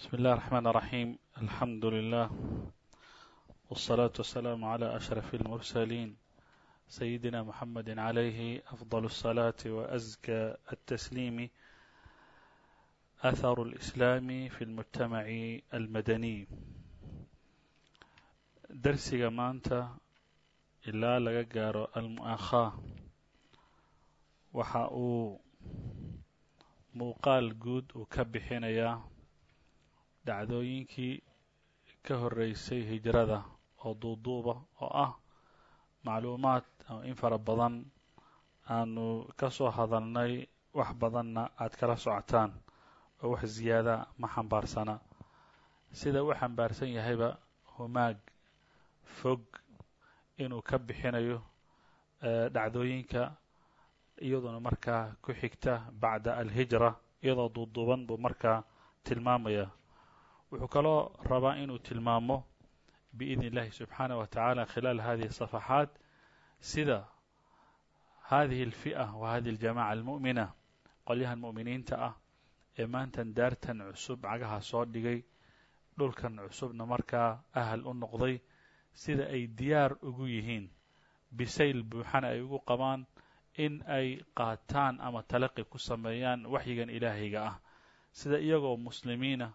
بسم الله الرحمن الرحيم الحمد لله والصلاة والسلام على أشرف المرسلين سيدنا محمد عليه أفضل الصلاة وأزكى التسليم أثر الإسلام في المجتمع المدني darsiga maanta ilaa laga gaaro almu'aakhaa waxa uu muuqaal guud uu ka bixinayaa dhacdooyinkii ka horreysay hijrada oo duuduuba oo ah macluumaad in fara badan aanu ka soo hadalnay wax badanna aad kala socotaan oo wax ziyaada ma xambaarsana. Sida u xambaarsan yahayba humaag fog inuu ka bixinayo dhacdooyinka iyaduna markaa ku xigta bacda alhijra iyadoo duuduuban buu markaa tilmaamaya wuxuu kaloo rabaa inuu tilmaamo biidn اllahi subxaanaه wa tacaala khilaal hadihi الصafaxaat sida hadihi اlfiئة wa hadihi اljamaca almu'mina qolyahan mu'miniinta ah ee maantan daartan cusub cagaha soo dhigay dhulkan cusubna markaa ahal u noqday sida ay diyaar ugu yihiin bisayl buuxana ay ugu qabaan in ay qaataan ama talaqi ku sameeyaan waxyigan ilaahayga ah sida iyagoo muslimiina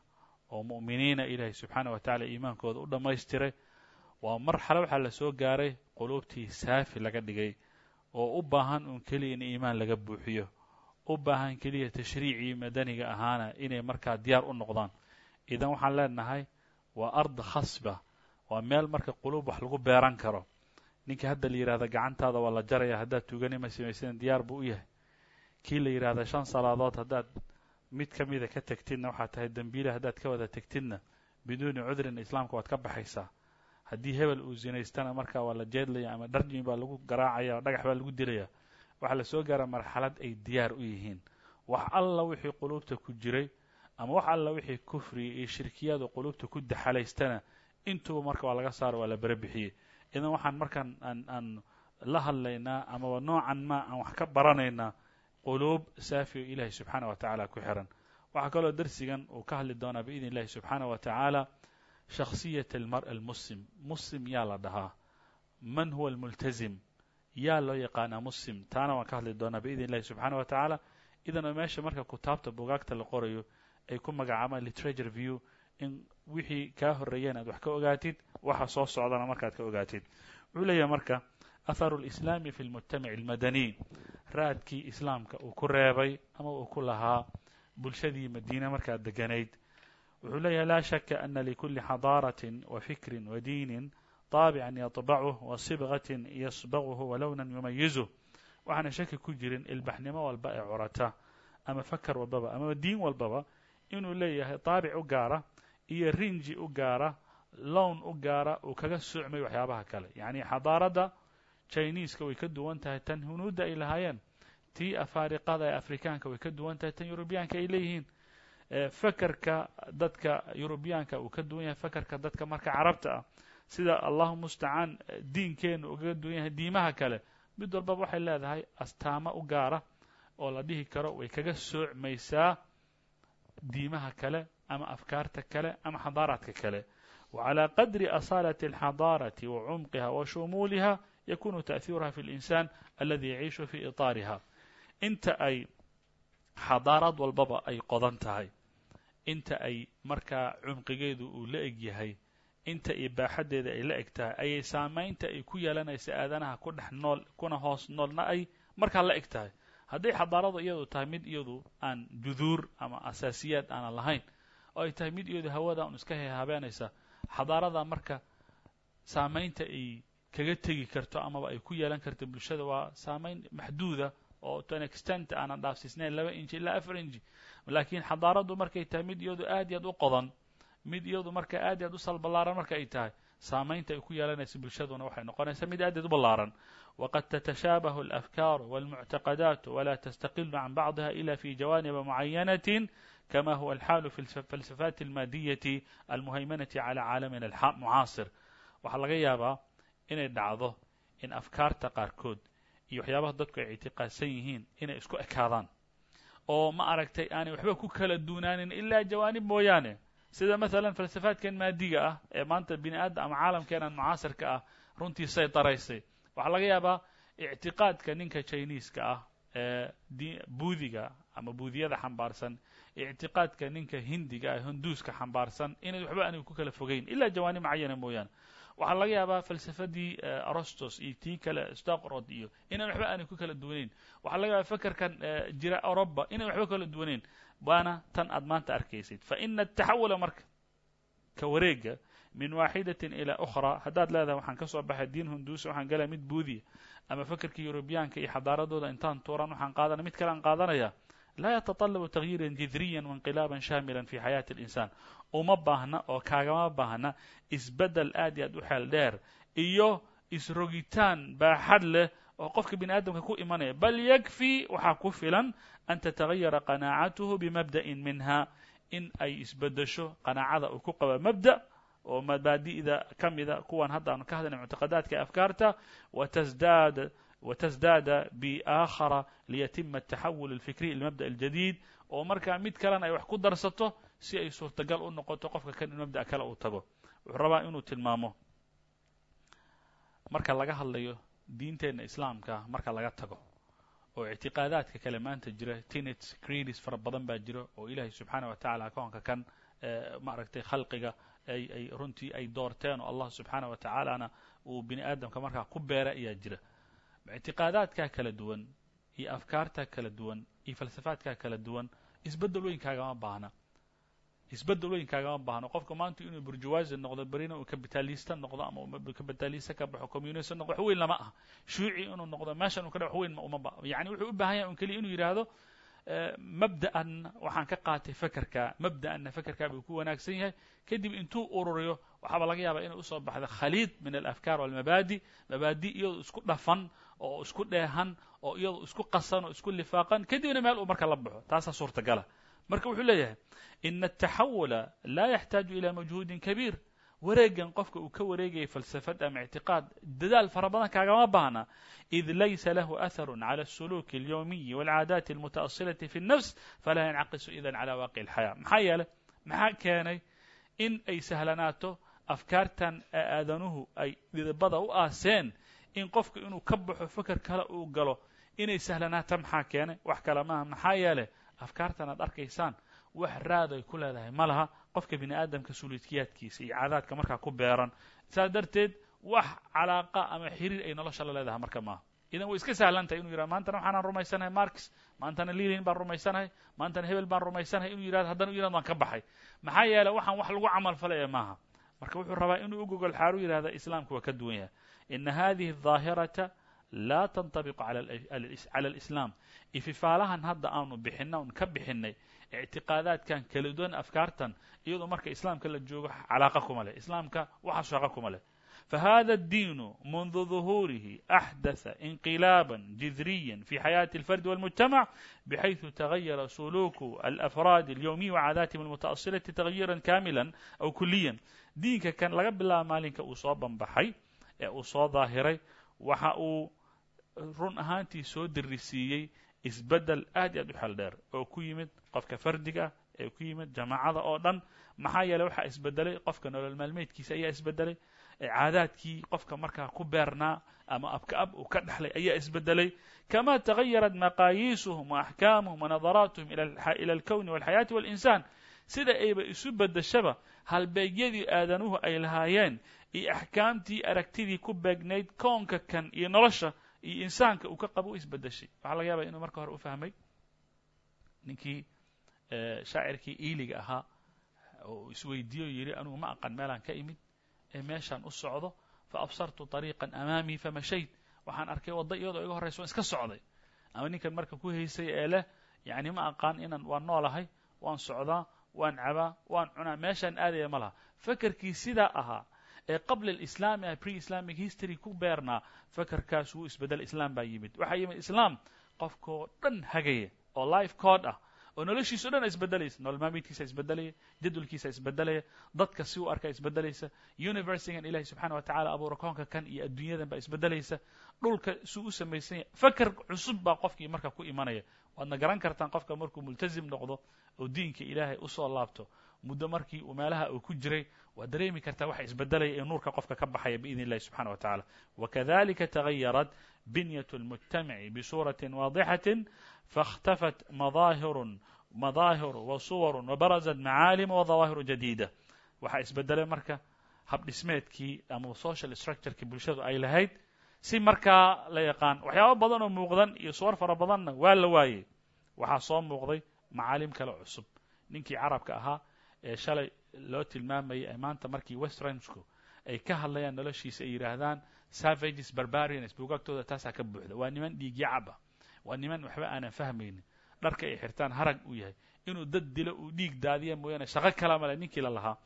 oo mu'miniina ilaahay subxaana wa tacala iimaankooda u dhammaystiray waa marxalo waxaa la soo gaaray quluubtii saafi laga dhigay oo u baahan uun keliya in iimaan laga buuxiyo u baahan keliya tashriicii madaniga ahaana inay markaa diyaar u noqdaan. Idan waxaan leenahay waa ard khasba waa meel marka quluub wax lagu beeran karo. Ninka hadda la yidhahda gacantaada waa la jaraya haddaad tuganima samaysadan diyaar buu u yahay. Kii la yidhahda shan salaadood haddaad mid ka mida ka tegtidna waxaad tahay dembiile haddaad ka wada tegtidna biduuni cudrin islaamka waad ka baxaysaa. Haddii hebel uu zinaystana markaa waa la jeedlaya ama dharjin baa lagu garaacaya dhagax baa lagu dilaya waxaa la soo gaara marxalad ay diyaar u yihiin. Wax alla wixii quluubta ku jiray ama wax alla wixii kufriga iyo shirkiyadu quluubta ku daxalaystana intuba marka waa laga saaro waa la bere bixiyey idan waxaan markaan aan aan la hadlaynaa amaba noocan ma aan wax ka baranaynaa quluub saafi o ilaahay subxaana wa tacaala ku xiran. Waxaa kaloo darsigan uu ka hadli doonaa biidn illahi subxaana wa tacaala shakhsiyat almar'a almuslim. Muslim yaa la dhahaa. Man huwa almultazim? Yaa loo yaqaanaa muslim. Taana waan ka hadli doonaa biidn illahi subxaana wa tacaala. Idan oo meesha marka kutaabta bugaagta la qorayo ay ku magacaabaan literature view in wixii kaa horreeyeen aad wax ka ogaatid waxa soo socdana markaad ka ogaatid. Wuxuu leeyahay marka atharu lislaami fi lmujtamaci almadaniy raadkii islaamka uu ku reebay ama uu ku lahaa bulshadii madiine markaad deganayd wuxuu leeyahay laa shaka ana likuli xadaaratin wa fikrin wa diinin طaabican yaطbacuh wa sibgatin yasbaguhu walownan yumayizuh waxaana shaki ku jirin ilbaxnimo walba ee curata ama fakar walbaba ama diin walbaba inuu leeyahay طaabic u gaara iyo rinji u gaara lown u gaara uu kaga socmay waxyaabaha kale yacni xadaaradda jiniiska way ka duwan tahay tan hunuudda ay lahaayeen tii afaariqada ee afrikaanka way ka duwan tahay tan yurubiyaanka ay leeyihiin. Fakerka dadka yurubiyaanka uu ka duwan yahay fakerka dadka marka carabta ah sida allahu mustacaan diinkeenu ugaga duwan yahay diimaha kale mid walbaba waxay leedahay astaamo u gaara oo la dhihi karo way kaga soocmaysaa diimaha kale ama afkaarta kale ama xadaaraadka kale. Wa calaa qadri asaalati alxadaarati wa cumqiha wa shumuuliha ykun تأثيرha في الإنسان الذي يعيش في إطاarha inta ay xadaarad walbaba ay qodan tahay inta ay markaa cumqigeedu uu la eg yahay inta ibaaxadeeda ay la eg tahay ayay saamaynta ay ku yeelanaysa aadanaha ku dhex nool kuna hoos noolna ay markaa la eg tahay hadday xadaaradu iyadu tahay mid iyadu aan juduur ama asaasiyaad aanan lahayn oo ay tahay mid iyadu hawada un iska habeenaysa xadaarada marka saamaynta ay kaga tegi karto amaba ay ku yeelan karto bulshada waa saamayn maxduuda oo to an extent aanan dhaafsiisnayn laba inji ilaa afar inji laakiin xadaaraddu markay tahay mid iyadu aad iyo aad u qodan mid iyadu marka aad iyo aad u salballaaran marka ay tahay saamaynta ay ku yeelanaysa bulshaduna waxay noqonaysaa mid aad iad u ballaaran. Waqad tatashaabahu alafkaaru walmuctaqadaat walaa tastaqilu can bacdiha ila fi jawaaniba mucayanatin kama huwa alxaalu fi falsafaati almaadiyati almuhaymanati cala caalamina almucaasir waxaa laga yaabaa inay dhacdo in afkaarta qaarkood iyo waxyaabaha dadku ay ictiqaadsan yihiin inay isku ekaadaan. Oo ma aragtay aanay waxba ku kala duunaanin ilaa jawaanib mooyaane. Sida maalan falsafaadkan maadiga ah ee maanta bini aadam ama caalamkeenan mucaasirka ah runtii say daraysay. Waxaa laga yaabaa ictiqaadka ninka chiniiska ah ee di buudiga ama buudiyada xambaarsan ictiqaadka ninka hindiga ah hinduuska xambaarsan inay waxba aanay ku kala fogeyn ilaa jawaanib macayana mooyaane waxaa laga yaabaa falsafadii arostos iyo tii kale stokrod iyo inaan waxba aanay ku kala duwaneyn waxaa laga yaabaa fakerkan jira oroba inaan waxba kala duwaneyn waana tan aad maanta arkaysid. Fa ina ataxawula marka ka wareega min waaxidatin ilaa ukhraa haddaad leedahay waxaan ka soo baxay diin hunduusa waxaan galaya mid buudiya ama fakerkii yurubiyaanka iyo xadaaradooda intaan tuuran waxaan qaadanaya mid kale aan qaadanaya laa yatطalabu تagyiira jidriya wainqilaaba shaamila fi xayaati اlinsaan uma baahna oo kaagama baahna isbedel aad iyo aad u xeel dheer iyo isrogitaan baaxad leh oo qofka bini aadamka ku imanaya bal yakfi waxaa ku filan an tatagayara qanaacatuhu bimabda'in minha in ay isbedesho qanaacada uu ku qaba mabda oo mabaadi'da ka mida kuwan hadda aanu ka hadlayna muctaqadaadka afkaarta watasdaad وتزداد بآخر ليتم التحول الفكري لمبدأ الجديد oo markaa mid kalena ay wax ku darsato si ay suurtagal u noqoto qofka kan in mabda' kale uu tago wuxuu rabaa inuu tilmaamo marka laga hadlayo diinteenna islaamka marka laga tago oo ictiqaadaadka kale maanta jira tenets creedis fara badan baa jira oo ilaahay subxaana wa tacala koonka kan maaragtay khalqiga ay ay runtii ay doorteen oo allah subxaana wa tacaalana uu bini aadamka markaa ku beera ayaa jira ictiqaadaadkaa kala duwan iyo afkaartaa kala duwan iyo falsafaadkaa kala duwan isbeddel weyn kaagama baahna isbeddel weyn kaagama baahno qofka maanta inuu burjuwaasi noqdo berina uu kapitalista noqdo ama kapitalista ka baxo communist noqdo wax weyn lama ah shuuci inuu noqdo meeshan uu ka dha wax weyn uma ba yani wuxuu u baahan yahay un keliya inuu yidhaahdo mabda'an waxaan ka qaatay fakerka mabda'anna fakerkaa buu ku wanaagsan yahay kadib intuu ururiyo waxaaba laga yaabaa inay u soo baxda khaliid min alafkaar walmabaadi mabaadi iyadoo isku dhafan oo isku dheehan oo iyadoo isku qasan oo isku lifaaqan kadibna meel uu marka la baxo taasaa suurtagala marka wuxuu leeyahay ina ataxawula laa yaxtaaju ila majhuudin kabiir wareegan qofka uu ka wareegaya falsafad ama ictiqaad dadaal fara badan kaagama baahna id laysa lahu aharu cala الsuluki اlyawmiyi wاlcaadaati اlmutaasilati fi الnafs falaa yancaqisu idan cala waaqi اlxayaa maxaa yeelay maxaa keenay in ay sahlanaato afkaartan aadanuhu ay dhidibada u aaseen in qofka inuu ka baxo feker kale uu galo inay sahlanaata maxaa keenay? Wax kale maaha. Maxaa yeelay afkaartan arkaysaan wax raaday ku leedahay. Ma laha qofka bini aadamka suliidkiyaadkiisa iyo caadaadka markaa ku beeran. Saas darteed wax calaaqa ama xiriir ay nolosha la leedahay marka maaha. Idan way iska sahlan tahay inuu yidhahdo maantana waxaanaan rumaysanahay marx. Maantana lilin baan rumaysanahay. Maantana hebel baan rumaysanahay. Inuu yidhahdo haddana u yidhahdo waan ka baxay. Maxaa yeelay waxaan wax lagu camal falaya maaha. Marka wuxuu rabaa inuu u gogol xaaru yidhahda islaamku waa ka duwan yahay ina hadihi الظaahirata laa tanطabiqu cala اlislaam ififaalahan hadda aanu bixina un ka bixinay ictiqaadaadkan kala duwan afkaartan iyadoo marka islaamka la joogo calaaqa kuma leh islaamka waxa shaqo kuma leh fahada الdiin mundu ظuhuurihi أxdaثa inqilaaba jidriya fi xayaaةi الfardi والmujtamac bxayثu tagayara suluku alafraad اlyowmiy وcaadaatihim اlmuta'asilaةi تagyiira kamila aw kuliya diinka kan laga bilaaba maalinka uu soo banbaxay ee uu soo daahiray waxa uu run ahaantii soo dirisiiyey isbeddel aad iyo aad u xel dheer oo ku yimid qofka fardiga ee ku yimid jamaacada oo dhan. Maxaa yeeley waxaa isbedelay qofka nolol maalmeedkiisa ayaa isbedelay caadaadkii qofka markaa ku beernaa ama abka ab uu ka dhexlay ayaa isbedelay. Kama tagayarat maqaayiisuhum waaxkaamuhum wanadaraatuhum ila alkowni walxayaati walinsan sida ayba isu bedeshaba halbeegyadii aadanuhu ay lahaayeen iyo axkaamtii aragtidii ku beegnayd koonka kan iyo nolosha iyo insaanka uu ka qabo u isbedeshay waxaa laga yaabaa inuu marka hore u fahmay ninkii shaacirkii iiliga ahaa oo isweydiiyo yidhi anugu ma aqan meelaan ka imid ee meeshaan u socdo fa absartu طariiqan amaamii famashayt waxaan arkay wadda iyadoo iga horraysa waan iska socday. Ama ninkan marka ku haysay ee leh yani ma aqaan inaan waan noolahay waan socdaa waan cabaa waan cunaa meeshaan aadaya ma laha. Fakerkii sidaa ahaa ee qabla alislaami ah pre islamic history ku beernaa fakerkaas wuu isbeddel islaam baa yimid. Waxaa yimid islaam qofkoo dhan hagaya oo life code ah oo noloshiisa o dhan isbedelaysa. Nolol maamidkiisa isbedelaya jadwalkiisa isbedelaya dadka si u arkaa isbedelaysa universigan ilahi subxana wa tacala abuura koonka kan iyo adduunyadan baa isbedelaysa dhulka suu u samaysan yahay faker cusub baa qofkii marka ku imanaya. Waadna garan kartaan qofka markuu multazim noqdo oo diinka ilaahay u soo laabto muddo markii uu meelaha uu ku jiray waa dareemi kartaa waxa isbedelaya ee nuurka qofka ka baxaya biidn illahi subxana wa tacala wakadalika tagayarat binyat اlmujtamaci bisuuraةi waadixaةi faاhtafat madaahirun madaahir wasuwar wabarazat macaalim wadawaahiru jadiida waxaa isbedelay marka habdhismeedkii ama social structureki bulshadu ay lahayd si markaa la yaqaan waxyaaba badan oo muuqdan iyo suwar fara badanna waa la waayey waxaa soo muuqday macaalim kale cusub ninkii carabka ahaa ee shalay loo tilmaamayay ee maanta markii westrensku ay ka hadlayaan noloshiisa ay yidhaahdaan savages barbarians. Buugaagtooda taasaa ka buuxda. Waa niman dhiigyacab ah. Waa niman waxba aanan fahmaynin dharka ay xirtaan harag uu yahay. Inuu dad dilo uu dhiig daadiya mooyaane shaqo kala male ninkii la lahaa.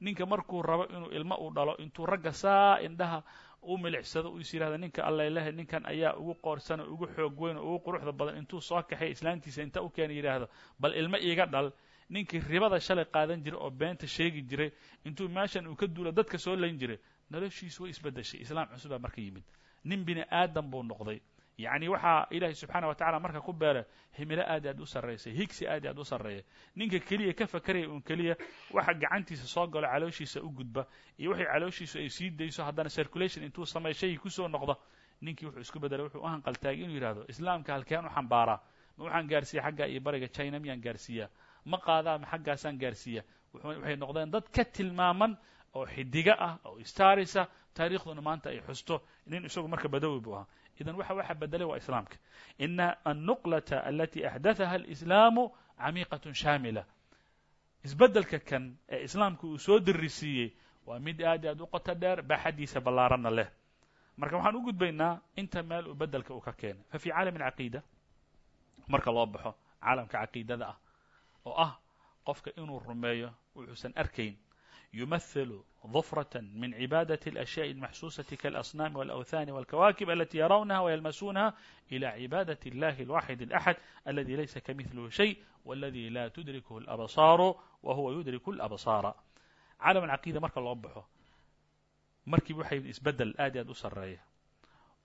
Ninka markuu rabo inuu ilmo u dhalo intuu ragga saa indhaha u milicsado uu is yidhahda ninka allailahay ninkan ayaa ugu qoorsan oo ugu xoog weyn oo ugu quruxda badan intuu soo kaxay islaantiisa inta u keena yidhaahdo bal ilmo iiga dhal ninkii ribada shalay qaadan jiray oo beenta sheegi jiray intuu meeshan uu ka duulo dadka soo layn jiray noloshiisu way isbedeshay islaam cusub baa marka yimid. Nin bini aadam buu noqday. Yacni waxaa ilaahay subxaana wa tacala marka ku beera himilo aad aad u sarraysay higsi aad aad u sarreeya ninka keliya ka fakaraya uun keliya waxa gacantiisa soo galo calooshiisa u gudba iyo waxay calooshiisu ay sii dayso haddana circulation intuu sameey shaygii ku soo noqdo ninkii wuxuu isku bedelay wuxuu u hanqaltaagay inuu yidhahdo islaamka halkeen u xambaaraa. Ma waxaan gaarsiiya xagga iyo bariga china miyaan gaarsiiyaa ma qaadaa ma xaggaasaan gaarsiiya. Waxay noqdeen dad ka tilmaaman oo xidiga ah oo starisa taarikhduna maanta ay xusto. Nin isagu marka badawi buu ahaa. Idan waxa waxa bedelay waa islaamka. Ina annuqlata alati axdathaha alislaamu camiiqatun shaamila. Isbeddelka kan ee islaamka uu soo dirisiiyey waa mid aad aad u qoto dheer baaxaddiisa ballaaranna leh. Marka waxaan u gudbaynaa inta meel uu beddelka uu ka keenay. Fa fii caalami alcaqiida marka loo baxo caalamka caqiidada ah oo ah qofka inuu rumeeyo wuxuusan arkayn yumahilu ظfرة min cibaadaة الأشhyاء الmaxsuusaة kالأصناam والأwثاn والكواkب alتي yarawnaha وyلmasunaha إlى cibaadaة الlahi الواxid الأxad aladi laysa kamilhu شhayء wاladi la tudrikhu الأbصاar wahuwa yudrik الأbصاara caalam alcaqiida marka loo baxo markii waxay isbedel aad i aad u sareeya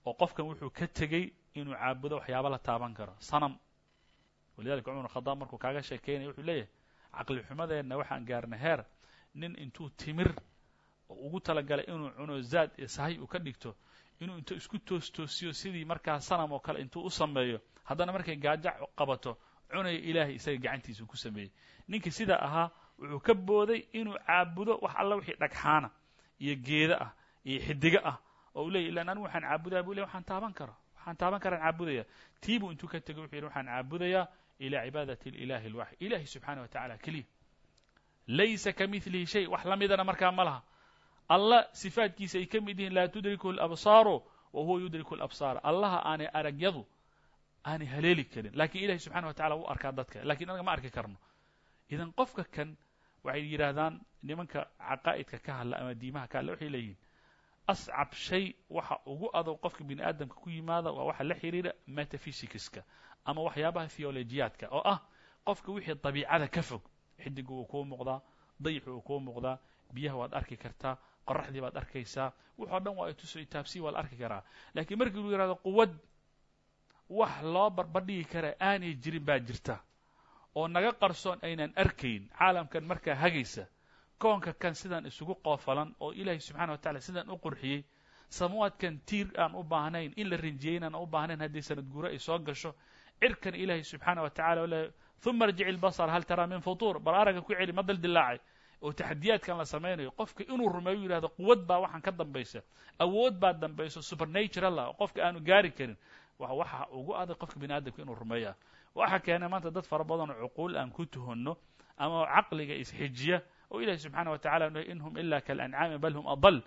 oo qofkan wuxuu ka tegey inuu caabudo waxyaaba la taaban karo sanam walidalika cumar khadaab markuu kaaga sheekeynaya wuxuu leeyahay caqli xumadeenna waxaan gaarnay heer. Nin intuu timir ugu talagalay inuu cuno zaad iyo sahay uu ka dhigto inuu intuu isku toostoosiyo sidii markaa sanam oo kale intuu u sameeyo haddana markay gaajo qabato cunaya ilaahay isaga gacantiisa uu ku sameeyey. Ninkii sidaa ahaa wuxuu ka booday inuu caabudo wax alla wixii dhagxaana iyo geeda ah iyo xidigo ah oo uu leeyay ilan anigu waxaan caabudaa bu ley waxaan taaban karo waxaan taaban karaan caabudaya. Tiibuu intuu ka tegay wuxuu yidhi waxaan caabudayaa cibaadati ilahi alwaxid ilahi subxaana wa tacala keliya laysa ka milihi shay wax la midana markaa ma laha alla sifaadkiisa ay ka mid yihiin laa tudriku alabsaaru wa huwa yudriku alabsaara allaha aanay aragyadu aanay haleeli karin lakiin ilahi subxana wa tacala wuu arkaa dadka laakiin anaga ma arki karno idan qofka kan waxay yidhaahdaan nimanka caqaa'idka ka hadla ama diimaha ka hadla waxay leeyihiin ascab shay waxa ugu adow qofka bini aadamka ku yimaada waa waxa la xiriira metaphysicska ama waxyaabaha theolojiyaadka oo ah qofka wixii dabiicada ka fog xidiga wuu kuu muuqdaa dayixu wuu kuu muuqdaa biyaha waad arki kartaa qoraxdii baad arkaysaa wuxoo dhan waa ituso itaabsiya waa la arki karaa. Lakiin markii lu yihahdo quwad wax loo barbadhigi kara aanay jirin baa jirta. Oo naga qarsoon aynan arkayn caalamkan markaa hagaysa koonka kan sidaan isugu qoofalan oo ilaahay subxana wa tacala sidaan u qurxiyey samuwaadkan tiir aan u baahnayn in la rinjiyey inaan u baahnayn haddii sanad guuro ay soo gasho cirkan ilaahay subxaana wa tacala le uma arjic ilbasar hal taraa min futuur. Bal araga ku celi ma dildilaacay oo taxadiyaadkan la samaynayo qofka inuu rumeeyo yidhahdo quwad baa waxaan ka dambaysa awood baa dambayso supernatural ah oo qofka aanu gaari karin. Waxa ugu adag qofka bini aadamka inuu rumeeya waxa keenay maanta dad fara badan oo cuquul aan ku tuhonno ama caqliga isxijiya oo ilahi subxaana wa tacala n in hum ila kalancaami bal hum adal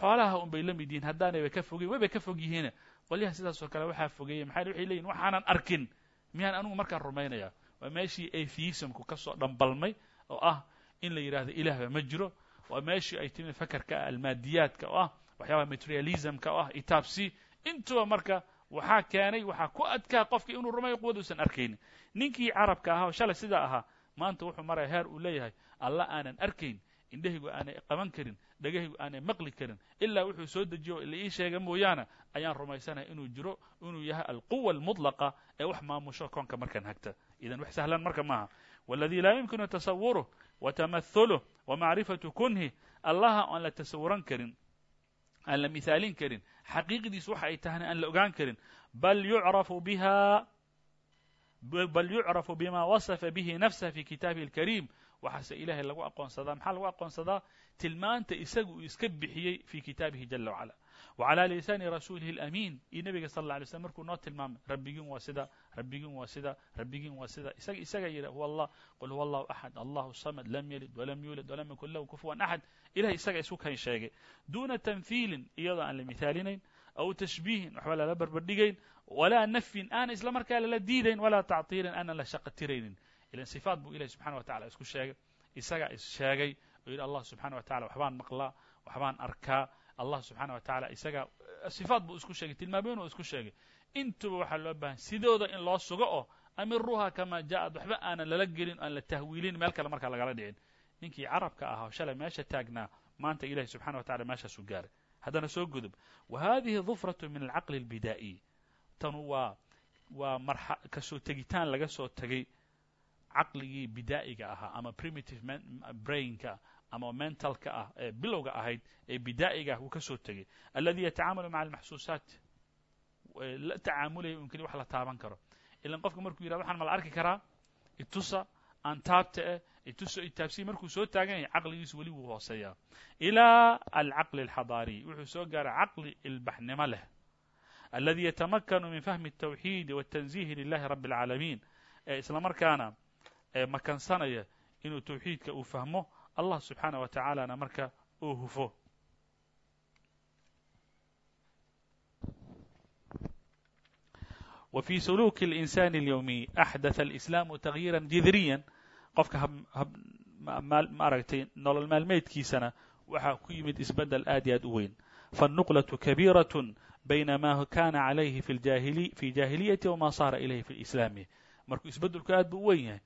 xoolaha un bay la mid yihiin haddaanayba ka fogeyn waybay ka fog yihiin qolyaha sidaas oo kale waxaa fogeeyey maxay waxay leeyihiin waxaanan arkin. Miyaan anigu markaa rumaynaya waa meeshii atheismku ka soo dhambalmay oo ah in la yidhahdo ilaahba ma jiro. Waa meeshii ay timi fakarka ah almaadiyaadka oo ah waxyaabaha materialismka oo ah itaabsi intuba marka waxaa keenay waxaa ku adkaa qofkii inuu rumayo quwad uusan arkaynin. Ninkii carabka ahaa oo shalay sidaa ahaa maanta wuxuu maraya heer uu leeyahay alla aanan arkayn indhahaygu aanay qaban karin dhegahaygu aanay maqli karin ilaa wuxuu soo dejiyo la ii sheega mooyaane ayaan rumaysanaya inuu jiro inuu yahay alquwa almudlaqa ee wax maamusho koonka markaan hagta. Idan wax sahlan marka maaha. Waladii laa yumkinu tasawuruh wa tamahuluh wa macrifatu kunhi allaha aan la tasawuran karin aan la mihaalin karin xaqiiqdiisu waxa ay tahayna aan la ogaan karin. Bal yucrafu biha bal yucrafu bima wasafa bihi nafsah fi kitaabihi اlkariim waxaase ilaahay lagu aqoonsadaa. Maxaa lagu aqoonsadaa? Tilmaanta isaga uu iska bixiyey fii kitaabihi jala wacala. Wa calaa lisaani rasuulihi alamiin. Iyo nebiga sal alla alay slam markuu noo tilmaamay rabbigiin waa sida rabbigiin waa sida rabbigiin waa sida. Isaga isagaa yidha huwa allah. Qul huwa allahu axad allahu samad lam yalid walam yuulad walam yakun lahu kufuwan axad ilahay isaga isku kan sheegay. Duuna tamhiilin iyadoo aan la mithaalinayn aw tashbiihin waxba lala barbardhigayn walaa nafyin aanan isla markaa lala diidayn walaa tactiilin aanan la shaqo ilan sifaat buu ilahi subxana wa tacala isku sheegay isagaa is sheegay oo yidhi allah subxana wa tacala waxbaan maqlaa waxbaan arkaa. Allah subxaana wa tacala isaga sifaat buu isku sheegay tilmaamooyin uu isku sheegay. Intuba waxaa loo baahan sidooda in loo sugo oo amiruha kama ja'ad waxba aanan lala gelin aan la tahwiilin meel kale markaa lagala dhicin. Ninkii carabka ahaa oo shalay meesha taagnaa maanta ilahi subxana wa tacala meeshaasuu gaaray. Haddana soo gudub wa hadihi dufratu min alcaqli اlbidaa'iy tanu waa waa marxa ka soo tegitaan laga soo tegay caqligii bidaa'iga ahaa ama primitive brainka ama mentalka ah ee bilowga ahayd ee bidaa'iga ah wuu ka soo tegey alladii yatacaamalu maca almaxsuusaat la tacaamulaya un keliya wax la taaban karo. Ilan qofka markuu yihahdo waxaan mala arki karaa itusa aan taabta eh itusa itaabsiya markuu soo taaganaya caqligiisu weli wuu hooseeyaa. Ilaa alcaqli alxadaariy wuxuu soo gaaray caqli ilbaxnimo leh. Alladii yatamakanu min fahmi altawxiidi watanziihi lilahi rabbi اlcaalamiin ee isla makansanaya inuu tawxiidka uu fahmo allah subxaanaه wa tacaalana marka uu hufo wa fii suluuki اlinsani اlyowmiy axdatha alislaamu tagyiira jidriya qofka maaragtay nolol maalmeedkiisana waxaa ku yimid isbedel aad iyo aad u weyn faالnuqlaة kabiiraة bayna ma kana calayhi fi jaahiliyati wama saara ilayhi fi islaami markuu isbedelku aad buu u weyn yahay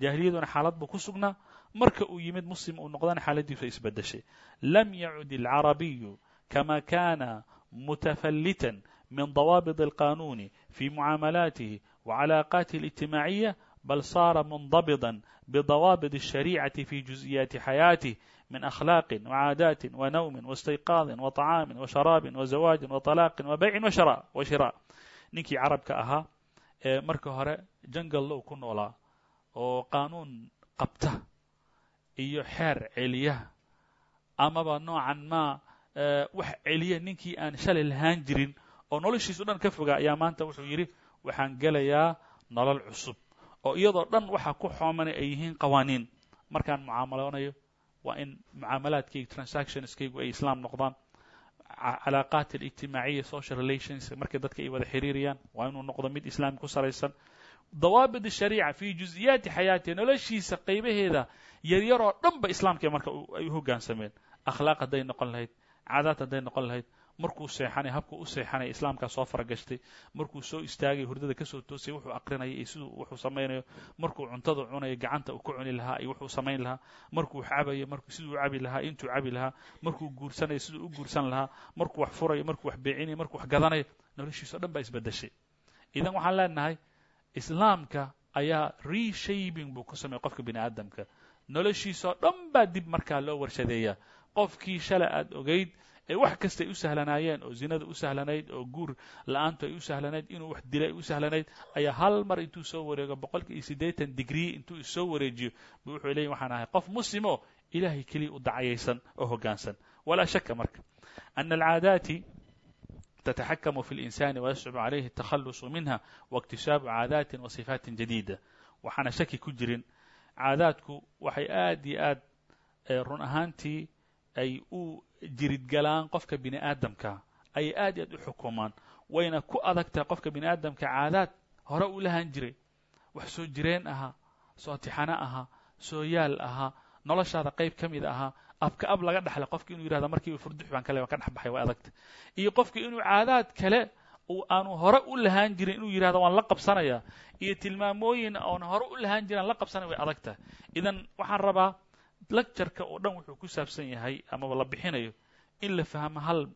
jaahiliyaduna xaalad buu ku sugnaa marka uu yimid muslim uu noqdana xaaladiisu isbedeshay lam yacud alcarabiyu kama kana mutafallitan min dawaabit alqanuuni fi mucaamalaatihi wacalaaqaatihi اlijtimaaciya bal saara mundabiطa bidawaabit الshariicati fi juز'iyaati xayaatih min akhlaaqi وcaadaati wanawmi واstayqaadi وطacaami وsharaabi وزawaaji وطalaaqi وbayci wa shirا ninkii carabka ahaa ee marka hore jangallow ku noolaa oo qaanuun qabta iyo xeer celiya. Amaba noocan maa wax celiya ninkii aan shalay lahaan jirin oo noloshiisu dhan ka fogaa ayaa maanta wuxuu yidhi waxaan gelayaa nolol cusub oo iyadoo dhan waxa ku xoomanay ay yihiin qawaaniin. Markaan mucaamaloonayo waa in mucaamalaadkayga transactionskaygu ay islaam noqdaan. Calaaqaat alijtimaaciya social relations markay dadka ay wada xiriirayaan waa inuu noqdo mid islaami ku saraysan dawaabid shariica fii juz'iyaati xayaatiha noloshiisa qaybaheeda yaryar oo dhan ba islaamkay marka ay u hoggaansameen akhlaaq hadday noqon lahayd caadaad hadday noqon lahayd markuu seexanay habku u seexanay islaamkaa soo faragashtay markuu soo istaagay hurdada ka soo toosay wuxuu aqrinaya iyo siduu wuxuu samaynayo markuu cuntada cunayo gacanta uu ku cuni lahaa iyo wuxuu samayn lahaa markuu cabayo mar siduu cabi lahaa intuu cabi lahaa markuu guursanayo siduu u guursan lahaa markuu wax furayo markuu wax beecinayo markuu wax gadanayo noloshiiso dhan baa isbedeshay. Idan waxaan leenahay islaamka ayaa reshaping buu ku sameeyey qofka bini aadamka noloshiisao dhan baa dib markaa loo warshadeeyaa. Qofkii shalay aad ogayd ee wax kastay u sahlanaayeen oo zinada u sahlanayd oo guur la'aantu ay u sahlanayd inuu wax dila ay u sahlanayd ayaa hal mar intuu soo wareego boqolka iyo siddeetan digrii intuu isoo wareejiyo bu wuxuu leeyahy waxaan ahay qof muslim oo ilaahay keliya u dacayaysan oo hoggaansan walaa shaka marka. Ana alcaadaati تتحكم في الإنسان ويصعب عليه التخلص منها واكتساب عاadات وصفاaت جديدة waxaana shaki ku jirin caadaadku waxay aad iyo aad run ahaantii ay u jiridgalaan qofka bini aadamka ayay aad iyo aad u xukumaan wayna ku adag tahay qofka bini aadamka caadaad hore u lahaan jiray wax soo jireen ahaa soo tixano ahaa soo yaal ahaa noloshaada qayb ka mid ahaa abka ab laga dhexlay qofki inuu yirahda markiiba furdux baan kale waan ka dhex baxay way adagta. Iyo qofki inuu caadaad kale uu aanu hore u lahaan jirin inuu yiraahdo waan la qabsanaya iyo tilmaamooyin oon hore u lahaan jirin aan la qabsanaya way adag tahay idan waxaan rabaa lectureka oo dhan wuxuu ku saabsan yahay amaba la bixinayo in la fahmo hal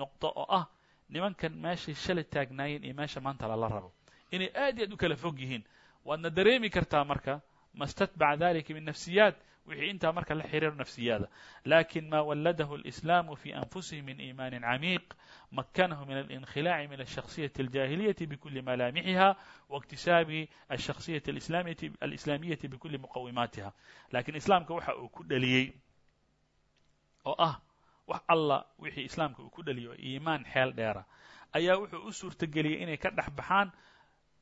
nuqdo oo ah nimankan meeshay shalay taagnaayeen iyo meesha maanta lala rabo. Inay aad iyo aad u kala fog yihiin. Waadna dareemi kartaa marka ma statbaca dalika min nafsiyaat wixii intaa marka la xiriiro nafsiyaada lakin ma waladahu اlإislaamu fi anfusihim min iimaani camiiq makanahu min alinkhilaaci min الشhakhصiyaة الjahiliyaةi bkuli malaamixiha waاktisaabi الشhakhصiyaة alislaamiyaةi bkuli muqawimaatiha lakin islaamka waxa uu ku dhaliyey oo ah wax alla wixii islaamka uu ku dhaliyo iimaan xeel dheera ayaa wuxuu u suurtageliyey inay ka dhex baxaan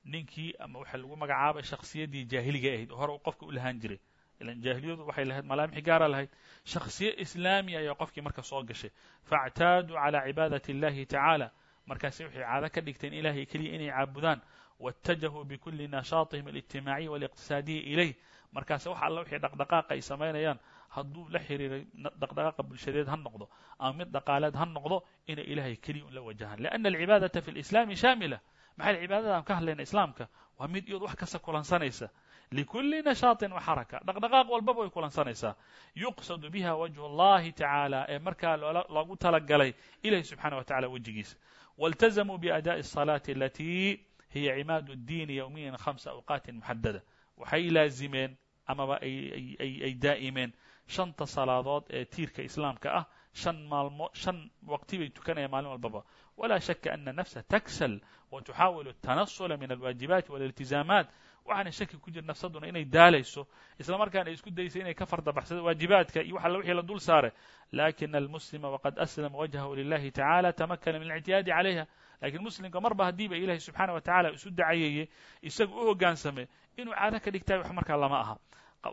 ninkii ama waxa lagu magacaabay shakhsiyaddii jaahiliga ahayd oo hore qofka u lahaan jiray ilan jaahiliyadu waxay lahayd malaamix gaara lahayd shakhsiye islaami ayaa qofkii marka soo gashay faاctaaduu calى cibaadati اllahi tacaala markaasi waxay caado ka dhigteen ilahay keliya inay caabudaan waاtajahuu bikuli nashaatihim اlijtimaaciyi wاliqtisaadiyi ilayh markaase wax alla wixii dhaqdhaqaaqa ay samaynayaan hadduu la xiriiray dhaqdhaqaaqa bulshadeed ha noqdo ama mid dhaqaaleed ha noqdo inay ilahay keliya un la wajahaan lianna alcibaadata fi lislaami shaamila maxay cibaadada aan ka hadlayna islaamka waa mid iyood wax kasta kulansanaysa likulli nashaaطin wa xaraka dhaqdhaqaaq walbaba way kulansanaysaa yuqsadu biha wajhu اllahi tacaala ee markaa loogu talagalay ilahi subxaana wa tacala wejigiisa wاltazamuu biadaءi الصalaati alatii hiya cimaad اddiini yowmiyan hamsa awqaatin muxadada waxay laazimeen amaba ay daa'imeen shanta salaadood ee tiirka islaamka ah shan maalmo shan waqti bay tukanayaan maalin walbaba walaa shaka ana nafsa taksal wa tuxaawilu الtanasula min alwaajibaati walاltizaamaat waxaana shaki ku jira nafsaduna inay daalayso isla markaana ay isku dayso inay ka fardabaxsado waajibaadka iyo wax alla wixii la dul saare lakina almuslima waqad aslama wajhahu lilahi tacala tamakana min اlictiyaadi calayha lakiin muslimka marba haddiiba ilahi subxaana wa tacala isu dacayeeye isaga u hogaansame inuu caado ka dhigtaay wax markaa lama aha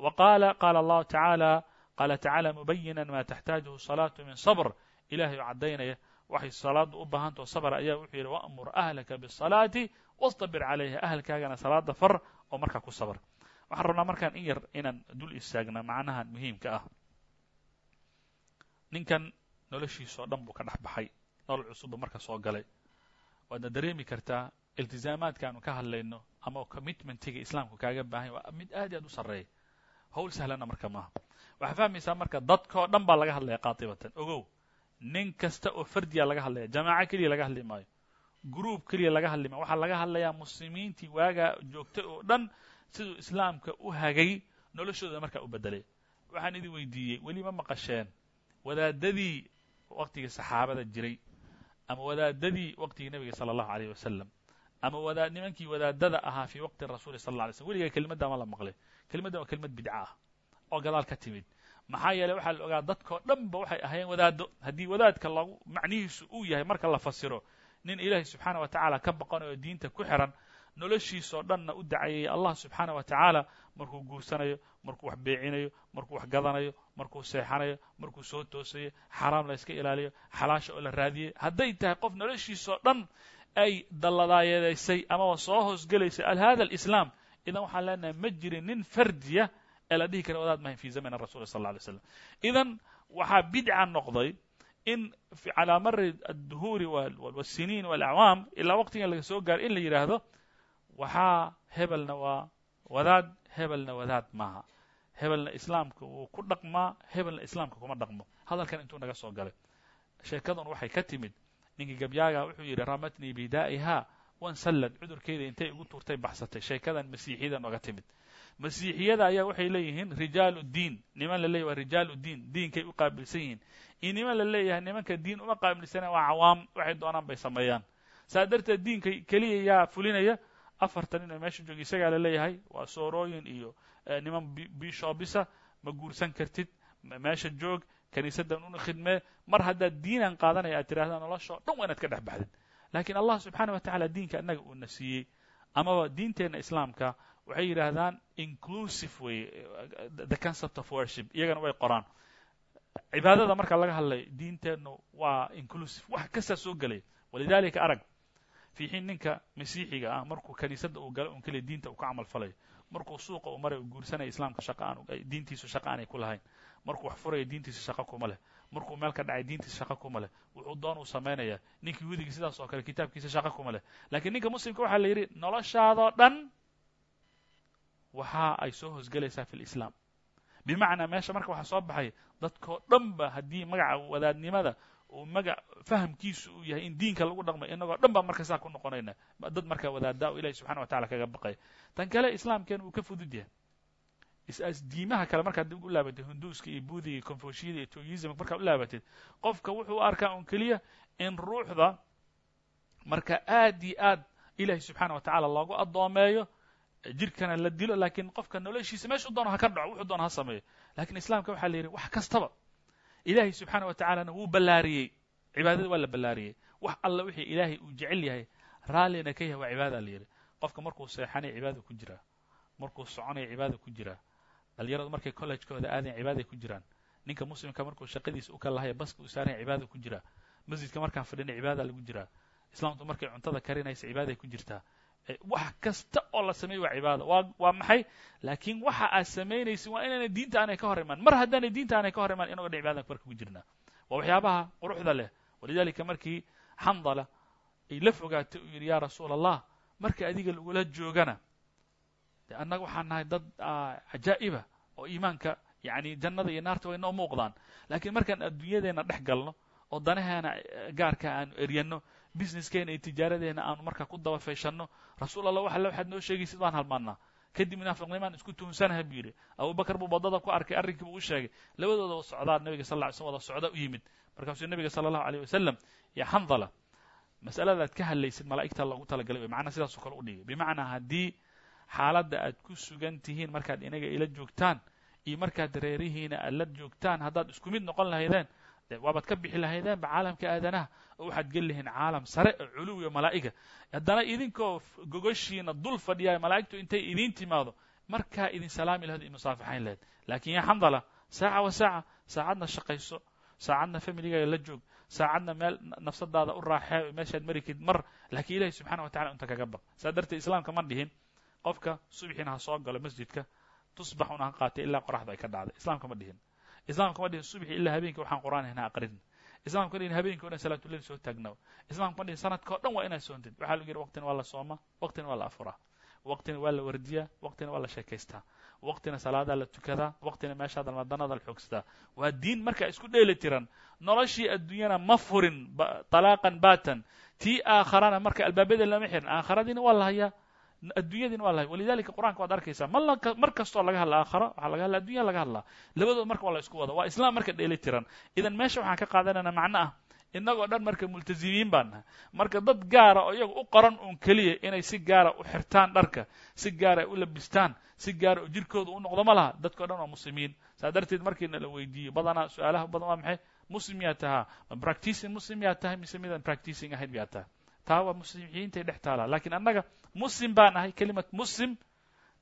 wa qaala qaala allahu tacaala qaala tacala mubayina ma taxtaajuhu salaatu min sabr ilahay oo caddaynaya waxay salaaddu u baahantaho sabr ayaa wuxuu yidhi wa'mur ahlaka biالsalaati wastabir calayha ahalkaagana salaada far oo markaa ku sabr waxaan rabnaa markaan in yar inaan dul istaagna macnahan muhiimka ah. Ninkan noloshiisa oo dhan buu ka dhex baxay nolol cusubba marka soo galay. Waadna dareemi kartaa iltizaamaadka aanu ka hadlayno ama commitmentiga islaamku kaaga baahan waa mid aad i aad u sarreeya. Howl sahlana marka maaha. Waxaa fahmaysaa marka dadkao dhan baa laga hadlaya qaatibatan. Ogow nin kasta oo fardiya laga hadlaya jamaaco keliya laga hadli maayo gruub keliya laga hadli maayo waxaa laga hadlayaa muslimiintii waagaa joogtay oo dhan siduu islaamka u hagay noloshooda markaa u bedelay. Waxaan idin weydiiyey weli ma maqasheen wadaadadii waqtigii saxaabada jiray ama wadaadadii waqtigii nebiga sala allahu alayh wasalam ama wadaad nimankii wadaadada ahaa fii waqti rasuuli sal lla alay slm weligaa kelimadda ma la maqlay. Kelimaddan waa kelimad bidca ah oo gadaal ka timid. Maxaa yeeley waxaa la ogaa dadkao dhan ba waxay ahaayeen wadaado haddii wadaadka lagu macnihiisu uu yahay marka la fasiro nin ilaahay subxaana wa tacaala ka baqanayo diinta ku xiran noloshiisoo dhanna u dacayaya allah subxaana wa tacaala. Markuu guursanayo markuu wax beecinayo markuu wax gadanayo markuu seexanayo markuu soo toosayo xaraam la yska ilaaliyo xalaasha oo la raadiyay. Hadday tahay qof noloshiisoo dhan ay dalladaayadeysay amaba soo hoosgelaysay hada alislaam idan waxaan leenahay ma jirin nin fardiya ee la dhihi kara wadaad mahayn fi zamani rasul sal lla alay slam idan waxaa bidca noqday in calaa mari adduhuuri wاsiniin wاlacwaam ilaa waqtigan laga soo gaaro in la yidhaahdo waxaa hebelna waa wadaad hebelna wadaad maaha. Hebelna islaamka wuu ku dhaqmaa hebelna islaamka kuma dhaqmo. Hadalkan intuu naga soo galay. Sheekadun waxay ka timid. Ninkii gabyaaga wuxuu yidhi ramatnii bidaa'iha wansallad cudurkeeda intay ugu tuurtay baxsatay. Sheekadan masiixiyada nooga timid. Masiixiyada ayaa waxay leeyihiin rijaalu diin. Niman la waa rijaalu diin. Diinkay u qaabilsan yihiin iyo niman la leeyahay nimanka diin uma qaabilsana waa cawaam waxay doonaan bay sameeyaan. Saa darteed diinka keliya yaa fulinaya. Afartan oo meesha jooga isagaa la leeyahay waa soorooyin iyo niman bishoobisa ma guursan kartid meesha joog kiniisaddan una khidmee mar haddaad diinaan qaadanaya aad tirahdaan noloshoo dhan waa inaad ka dhex baxdid lakiin allah subxaana wa tacala diinka annaga uuna siiyey. Amaba diinteenna islaamka waxay yidhaahdaan inclusive way the concept of worship iyagana way qoraan cibaadada marka laga hadlay diinteennu waa inclusive wax kastaa soo gelay walidalika arag fii xiin ninka masiixiga ah markuu kaniisadda uu galo un keliya diinta uu ka camal falayo markuu suuqa uu maray uu guursanaya islaamka shaqa aan diintiisu shaqa aanay ku lahayn. Markuu wax furaya diintiisa shaqa kuma leh. Markuu meel ka dhacay diintiisa shaqa kuma leh. Wuxuu doon uu samaynaya ninkii wedigii sidaas oo kale kitaabkiisa shaqa kuma leh. Lakiin ninka muslimka waxaa la yidhi noloshaadoo dhan waxa ay soo hoosgelaysaa fi lislaam bimacnaa meesha marka waxaa soo baxay dadkoo dhan ba haddii magaca wadaadnimada uu magac fahamkiisu uu yahay in diinka lagu dhaqmay inagoo dhan baa marka saa ku noqonayna dad markaa wadaada o ilahi subxana wa tacala kaga baqaya tan kale islaamkeena uu ka fudud yahay. Diimaha kale markaad dib u laabatid hinduuska iyo buudiga confushiyada iyo toyism markaad u laabatid qofka wuxuu arkaa un keliya in ruuxda marka aad iyo aad ilahi subxaana wa tacala loogu addoomeeyo jirkana la dilo lakiin qofka noloshiisa meeshuu doono ha ka dhaco wuxuu doono ha sameeyo. Lakiin islaamka waxaa la yidhi wax kastaba. Ilahi subxaana wa tacaalana wuu ballaariyey. Cibaadada waa la ballaariyey. Wax alla wixii ilaahay uu jecel yahay raallina ka yahay waa cibaada la yidhi. Qofka markuu seexanaya cibaada ku jiraa markuu soconaya cibaada ku jiraa dhalinyaradu markay collejkooda aadayan cibaadaay ku jiraan. Ninka muslimka markuu shaqadiisa u kalahaya baska u saaranya cibaada ku jiraa masjidka markaan fadhina cibaada lagu jiraa islaamtu markay cuntada karinaysa cibaaday ku jirtaa wax kasta oo la sameeyo waa cibaada waa waa maxay? Laakiin waxa aad samaynaysin waa inaanay diinta aanay ka hor imaan mar haddaanay diinta aanay ka hor imaan inagoo dhan cibadan marka ku jirnaa waa waxyaabaha quruxda leh. Walidalika markii xandala ay la fogaatay uu yidhi yaa rasuula allah marka adiga lagula joogana. De annaga waxaan nahay dad cajaa'iba oo iimaanka yani jannada iyo naarta way noo muuqdaan. Laakiin markaan adduunyadeena dhex galno oo danaheena gaarka aanu eryanno businesskeena iyo tijaaradeena aanu markaa ku daba fayshanno rasuul allah waxalle waxaad noo sheegaysid waan halmaannaa. Kadib munaafiqnimaan isku tuhumsanaha buu yidhi. Abubakar buu waddada ku arkay arrinkii buu u sheegay. Labadooda wa socdaa nabiga sal lla ly slm wada socda u yimid. Markaasuu nabiga sala allahu aleyh wasalam iyo xandala mas'aladaad ka hadlaysid malaa'igta loogu talagalay wey macnaa sidaasoo kale u dhigay. Bimacnaa haddii xaaladda aad ku sugan tihiin markaad inaga ila joogtaan iyo markaad reerihiina aad la joogtaan haddaad isku mid noqon lahaydeen waabaad ka bixi lahaydeenba caalamka aadanaha? Oo waxaad geli lahayn caalam sare oo culuwiya malaa'iga haddana idinkoo gogoshiina dul fadhiyaay malaa'igtu intay idiin timaado markaa idin salaami lahayd i musaafaxayn lahayd. Laakiin yaa xandala saaca wa saaca saacadna shaqayso saacadna familigaaga la joog saacadna meel nafsadaada u raaxee meeshaad marikid mar. Laakiin ilahi subxana wa tacala inta kaga baq. Saa darteed islaamka ma dhihin. Qofka subaxiina ha soo galo masjidka tusbaxuna ha qaatay ilaa qoraxdu ay ka dhacday. Islaamka ma dhihin islaamka ma dhihin subaxi ilaa habeenkii waxaan qur'aanayna aqrin. Islamka ma dhihin habeenkii o dhan salaatuleyl soo taagnaw islamka ma dhihin sanadka dhan waa inaad soontid. Waxaa lagu yidhi waqtina waa la sooma waqtina waa la afuraa waqtina waa la wardiyaa waqtina waa la sheekaystaa. Waqtina salaadaa la tukadaa waqtina meeshaada madanada la xoogsadaa. Waa diin markaa isku dheeli tiran noloshii adduunyana ma furin talaaqan baatan. Tii aakharana marka albaabada lama xirin. Aakharadiina waa la hayaa adduunyadiina waa lahay. Walidalika qur'anka waad arkaysaa. Mar kastoo laga hadla aakharo waxaa laga hadla addunya laga hadlaa. Labadood marka waa la isku wada. Waa islaam marka dheeli tiran. Idan meesha waxaan ka qaadanayna macno ah. Innagoo dhan marka multazimiin baan nahay. Marka dad gaara oo iyaga u qoran uun keliya inay si gaara u xirtaan dharka si gaara ay u labistaan si gaara oo jirkooda u noqdo ma laha. Dadkao dhan waa muslimiin. Saa darteed markiina la weydiiyo. Badanaa su'aalaha badan waa maxay? Muslim yaa tahaa? Ma practicing muslim yaa tahay? Mise midaan practicing ahayn yaa tahay taa waa muslimiintay dhex taalaa lakiin annaga muslim baan ahay kelimat muslim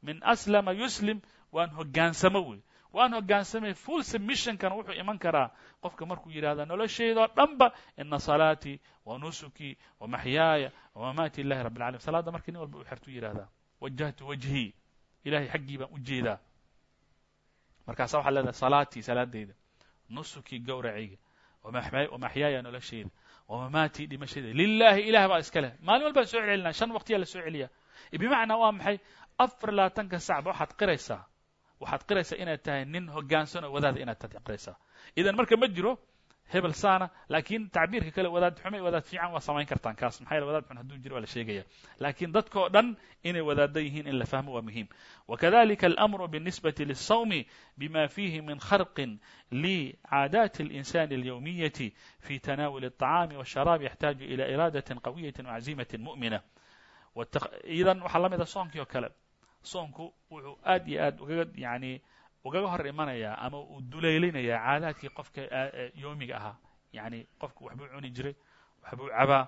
min aslama yuslim waan hoggaansamo wey waan hoggaansamay full submissionkana wuxuu iman karaa. Qofka markuu yidhahda noloshaydoo dhanba ina salaatii wa nusukii wa maxyaaya wa mamaati illahi rabbi alalamin salaadda markii nin walba u xertu yidhahdaa wajahtu wajhii ilahay xaggii baan u jeedaa. Markaasa waxaa leedahay salaatii salaadayda nusukii gowracayga wa maxyaaya noloshayda wamamaatii dhimashada lilahi ilah baa iska leh maalin walbaan soo celcelinaa shan waqtiyaa la soo celiyaa bimacnaa waa maxay afar labaatanka sacba waxaad qiraysaa waxaad qiraysaa inaad tahay nin hoggaansan oo wadaada inaad tahay qiraysaa idan marka ma jiro hebel saana laakiin tacbiirka kale wadaad xume wadaad fiican waa samayn kartaan kaas maxaa yaele wadaad xun hadduu jiro waa la sheegaya laakiin dadkao dhan inay wadaada yihiin in la fahmo waa muhiim wakadalika alamru biاlnisbati lلsawmi bima fihi min kharqin licaadaati اlinsani اlyawmiyati fi tanaawuli الطacaami wالsharaab yaxtaaju ila iraadaةi qawiyaةi وaczimaةi mu'mina idan waxaa la mida soonkii oo kale soonku wuxuu aad iyo aad ugaga yani ugaga hor imanayaa ama uu duleylinayaa caadaadkii qofka yoomiga ahaa yani qofku waxbuu cuni jiray waxbuu cabaa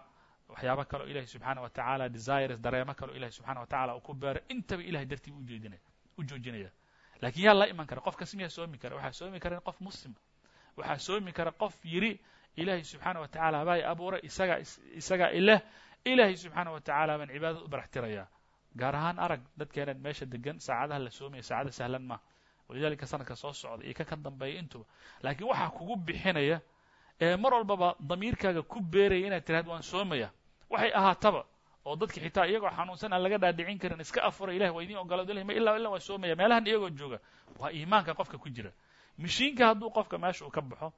waxyaaba kaleo ilahi subxaana wa tacaala desires dareemo kaleo ilahi subxana wa tacala uu ku beeray intaba ilahay dartii u ujeedinaya u joojinaya laakiin yaa la iman kara qof miyaa soomi kara waxaa soomi kara qof muslim waxaa soomi kara qof yidhi ilahi subxaana wa tacala baa abuuray isagaa isagaa ileh ilahi subxaana wa tacala baan cibaadada u baraxtirayaa gaar ahaan arag dadkeenan meesha degan saacadaha la soomaya saacada sahlan ma walidalika sanadka soo socda iyo ka ka dambeeya intuba. Laakiin waxaa kugu bixinaya ee mar walbaba damiirkaaga ku beeraya inaad tirahdid waan soomaya waxay ahaataba oo dadki xitaa iyagoo xanuunsan aan laga dhaadhicin karin iska afura ilahi waa idiin ogolaad ma illaa illa waa soomaya meelahan iyagoo jooga. Waa iimaanka qofka ku jira. Mishiinka hadduu qofka meesha uu ka baxo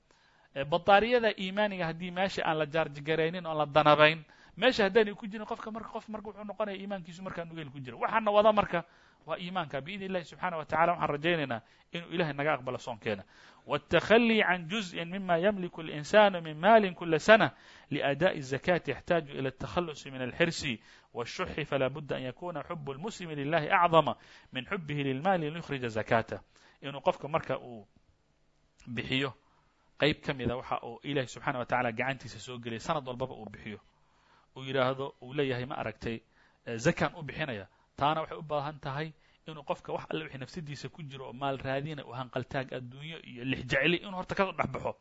bataariyada iimaaniga haddii meesha aan la jaarjigaraynin oon la danabayn meesha haddaanay ku jirin qofka marka qof marka wuxuu noqonaya iimaankiisu markaa nugeyl ku jira waxaana wada marka waa iimaanka biidn illahi subxaana wa tacala waxaan rajaynaynaa inuu ilahay naga aqbalo soonkeena wاtakhali can juzءi mima ymliku اlinsanu min mali kula sana liأdaءi الzakati yaxtaaju ilى الtakhalusi min alxirsi wالshuxi fala budda an yakuna xub اlmuslimi lilahi acdama min xubihi lilmali liyukhrija zakata inuu qofka marka uu bixiyo qayb ka mida waxa uu ilahi subxaana wa tacala gacantiisa soo geliyay sanad walbaba uu bixiyo uu yidhaahdo uu leeyahay ma aragtay zakan u bixinaya. Taana waxay u baahan tahay inuu qofka wax alle wixii nafsadiisa ku jiro oo maal raadina uu hanqaltaag adduunyo iyo lix jecli inuu horta ka soo dhexbaxo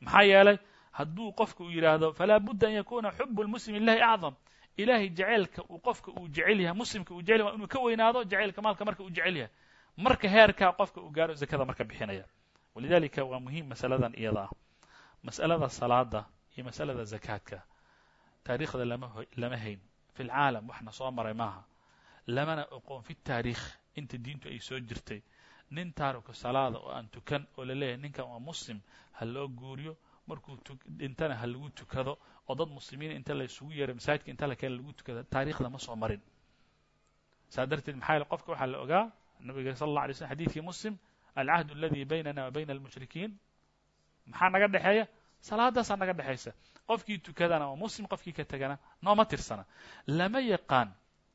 maxaa yeelay hadduu qofka uu yidhaahdo falaa budda an yakuna xubu lmuslim illahi acdam. Ilahay jaceylka uu qofka uu jecel yahay muslimka uu jecel yahay waa inuu ka weynaado jaceylka maalka marka uu jecel yahay. Marka heerkaa qofka uu gaaro zakada marka bixinaya. Walidalika waa muhiim masaladan iyada. Ah mas'alada salaada iyo masalada zakaadka taariikhda lama lama hayn fi lcaalam waxna soo maray maaha lamana oqoon fi taariikh inta diintu ay soo jirtay nin taariku salaada oo aan tukan oo la leeyahay ninkan waa muslim ha loo guuriyo markuu dhintana ha lagu tukado oo dad muslimiin inta la isugu yeeray masaajidka inta la keena lagu tukado taariikhda ma soo marin saa darteed maxaa yaele qofka waxaa la ogaa nabiga sal alla alay slm xadidkii muslim alcahdu aladi baynana wa bayna almushrikiin maxaa naga dhexeeya salaadaasaa naga dhexaysa. Qofkii tukadana waa muslim qofkii ka tegana nooma tirsana. Lama yaqaan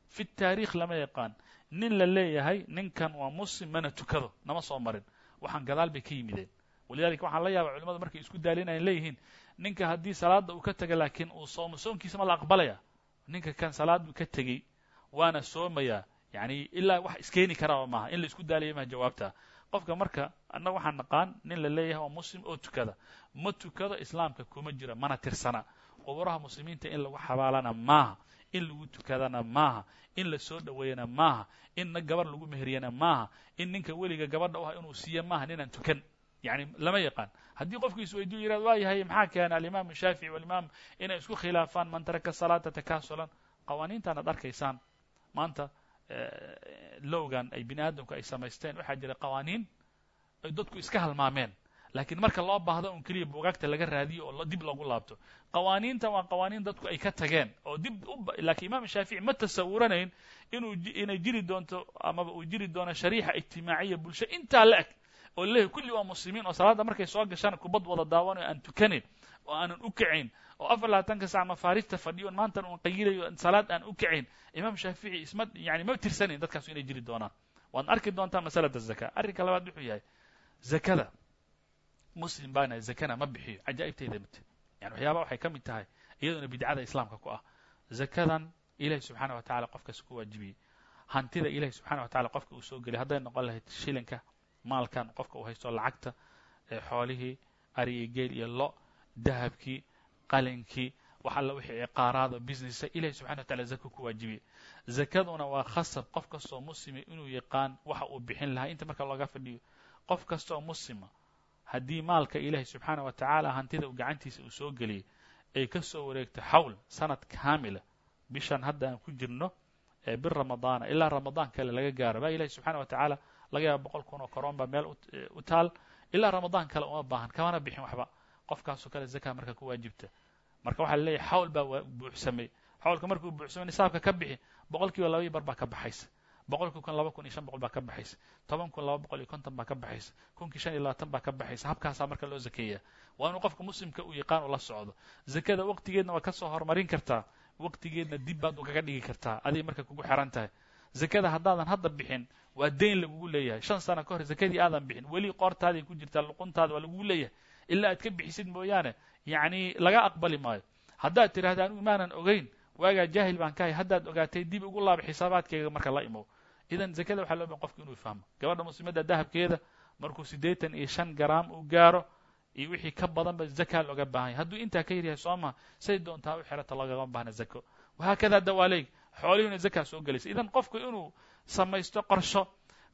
fi taarikh lama yaqaan. Nin la leeyahay ninkan waa muslim mana tukado nama soo marin. Waxaan gadaal bay ka yimideen. Walidalika waxaan la yaaba culimadu markay isku daalinayan leeyihiin ninka haddii salaada uu ka taga laakiin uu soomo soonkiisa ma la aqbalaya. Ninka kan salaaduu ka tegey waana soomayaa. Yani ilaa wax iskeeni karaaba maaha. In la isku daalaya maha jawaabta qofka marka annaga waxaan naqaan nin la leeyahay waa muslim oo tukada. Ma tukado islaamka kuma jira mana tirsana. Quburaha muslimiinta in lagu xabaalana maaha in lagu tukadana maaha in la soo dhoweeyana maaha in gabar lagu meheriyana maaha in ninka weliga gabadha u ah inuu siiya maaha ninaan tukan. Yani lama yaqaan. Haddii qofku isweydiyo yiraahdo waa yahay maxaa keena alimaam shaafici walimaam inay isku khilaafaan man taraka salaata takaasulan. Qawaaniintan ad arkaysaan. Maanta lowgan ay bini aadamku ay samaysteen waxaa jira qawaaniin ay dadku iska halmaameen. Laakiin marka loo baahdo un keliya buugaagta laga raadiyo oo dib lagu laabto qawaaniintan waa qawaaniin dadku ay ka tageen oo dib lakiin imaam shaafici ma tasawuranayn inuu inay jiri doonto amaba uu jiri doono shariixa ijtimaaciya bulsho intaa la eg. Oo laleeyahy kulli waa muslimiin oo salaadda markay soo gashaan kubad wada daawanayo aan tukanayn oo aanan u kacayn oo afar labaatanka sac mafaarista fadhiyo maantan un qayilayo salaad aan u kacayn imaam shaafici isma yani ma tirsanayn dadkaasu inay jiri doonaan. Waad arki doontaa masalada zaka. Arrinka labaad wuxuu yahay zakada muslim baana zakana ma bixiyo. Cajaa'ibtayda mid. Yani waxyaaba waxay ka mid tahay iyadoona bidcada islaamka ku ah. Zakadan ilahi subxaana wa tacala qofkaas ku waajibiyey. Hantida ilahi subxana wa tacala qofka uu soo geliyay hadday noqon lahayd shilinka maalkan qofka uu haysto lacagta xoolihii ariyo geel iyo lo dahabkii qalinkii wax alla wixii ciqaaraada businessa ilahi subxana wa tacala zaka ku waajibiyey. Zakaduna waa khasab qof kastoo muslima inuu yaqaan waxa uu bixin lahaa inta marka looga fadhiyo qof kastaoo muslima haddii maalka ilaahi subxaana wa tacaala hantida gacantiisa uu soo geliyey ay ka soo wareegto xawl sanad kaamila bishan hadda aan ku jirno ee bir ramadaana ilaa ramadaan kale laga gaaro baa ilahi subxana wa tacaala laga yaaba boqol kun oo baa meel u taal ilaa ramadaan kale uma baahan kamana bixin waxba qofkaasoo kale zaka marka ku waajibta. Marka waxaa laleeyahy xawl baa buuxsamay. Xawlka markuu buuxsamay nisaabka ka bixi boqol kiiba laba iyo ka baxaysa. Boqolkii kun laba kun iyo shan boqol baa ka baxaysa. Toban kun laba boqol iyo konton baa ka baxaysa. Kunkii shan iyo labaatan baa ka baxaysa. Habkaasaa marka loo zakeeya waa inuu qofka muslimka uu yaqaan ula socdo. Zakada waqtigeedna waa ka soo horumarin kartaa. Waqtigeedna dib baad ugaga dhigi kartaa. Aday marka kugu xiran tahay. Zakada haddaadan hadda bixin waa dayn lagugu leeyahay. Shan sana ka hor zakadii aadan bixin weli qoortaaday ku jirtaa luquntaada waa lagugu leeyahay ilaa aad ka bixisid mooyaane yacni laga aqbali maayo haddaad tidhahda anigu maanan ogeyn waagaa jaahil baan kahay haddaad ogaatay dib ugu laaba xisaabaadkeyga marka la imow idan zakada waxaa loo baahan qofku inuu fahmo gabadha muslimadda dahabkeeda markuu siddeetan iyo shan garaam uu gaaro iyo wixii ka badanba zaka looga baahan yahy hadduu intaa ka yaryahay soo maha say doontaa u xerata loogama baahna zako wahaakada dawaaleyg xoolihuna zakaa soo gelaysa idan qofku inuu samaysto qorsho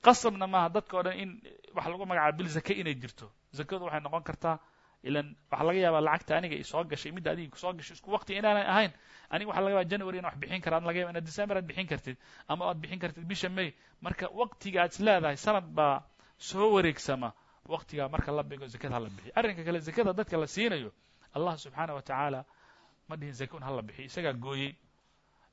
qasabna maaha dadka o dhan in waxa lagu magacaaba bil zake inay jirto. Zakadu waxay noqon kartaa ilan waxaa laga yaabaa lacagta aniga i soo gashay midda adiga ku soo gashay isku waqti inaanay ahayn aniga waxa laga yaba january in wax bixin kara ad laga yaba inaad december aad bixin kartid ama aad bixin kartid bisha may. Marka waqtiga aad is leedahay sanad baa soo wareegsama waqtigaa marka la bigo zakada hala bixiyo arrinka kale zakada dadka la siinayo allah subxaana wa tacaala ma dhihin zaka un hala bixiyo isagaa gooyey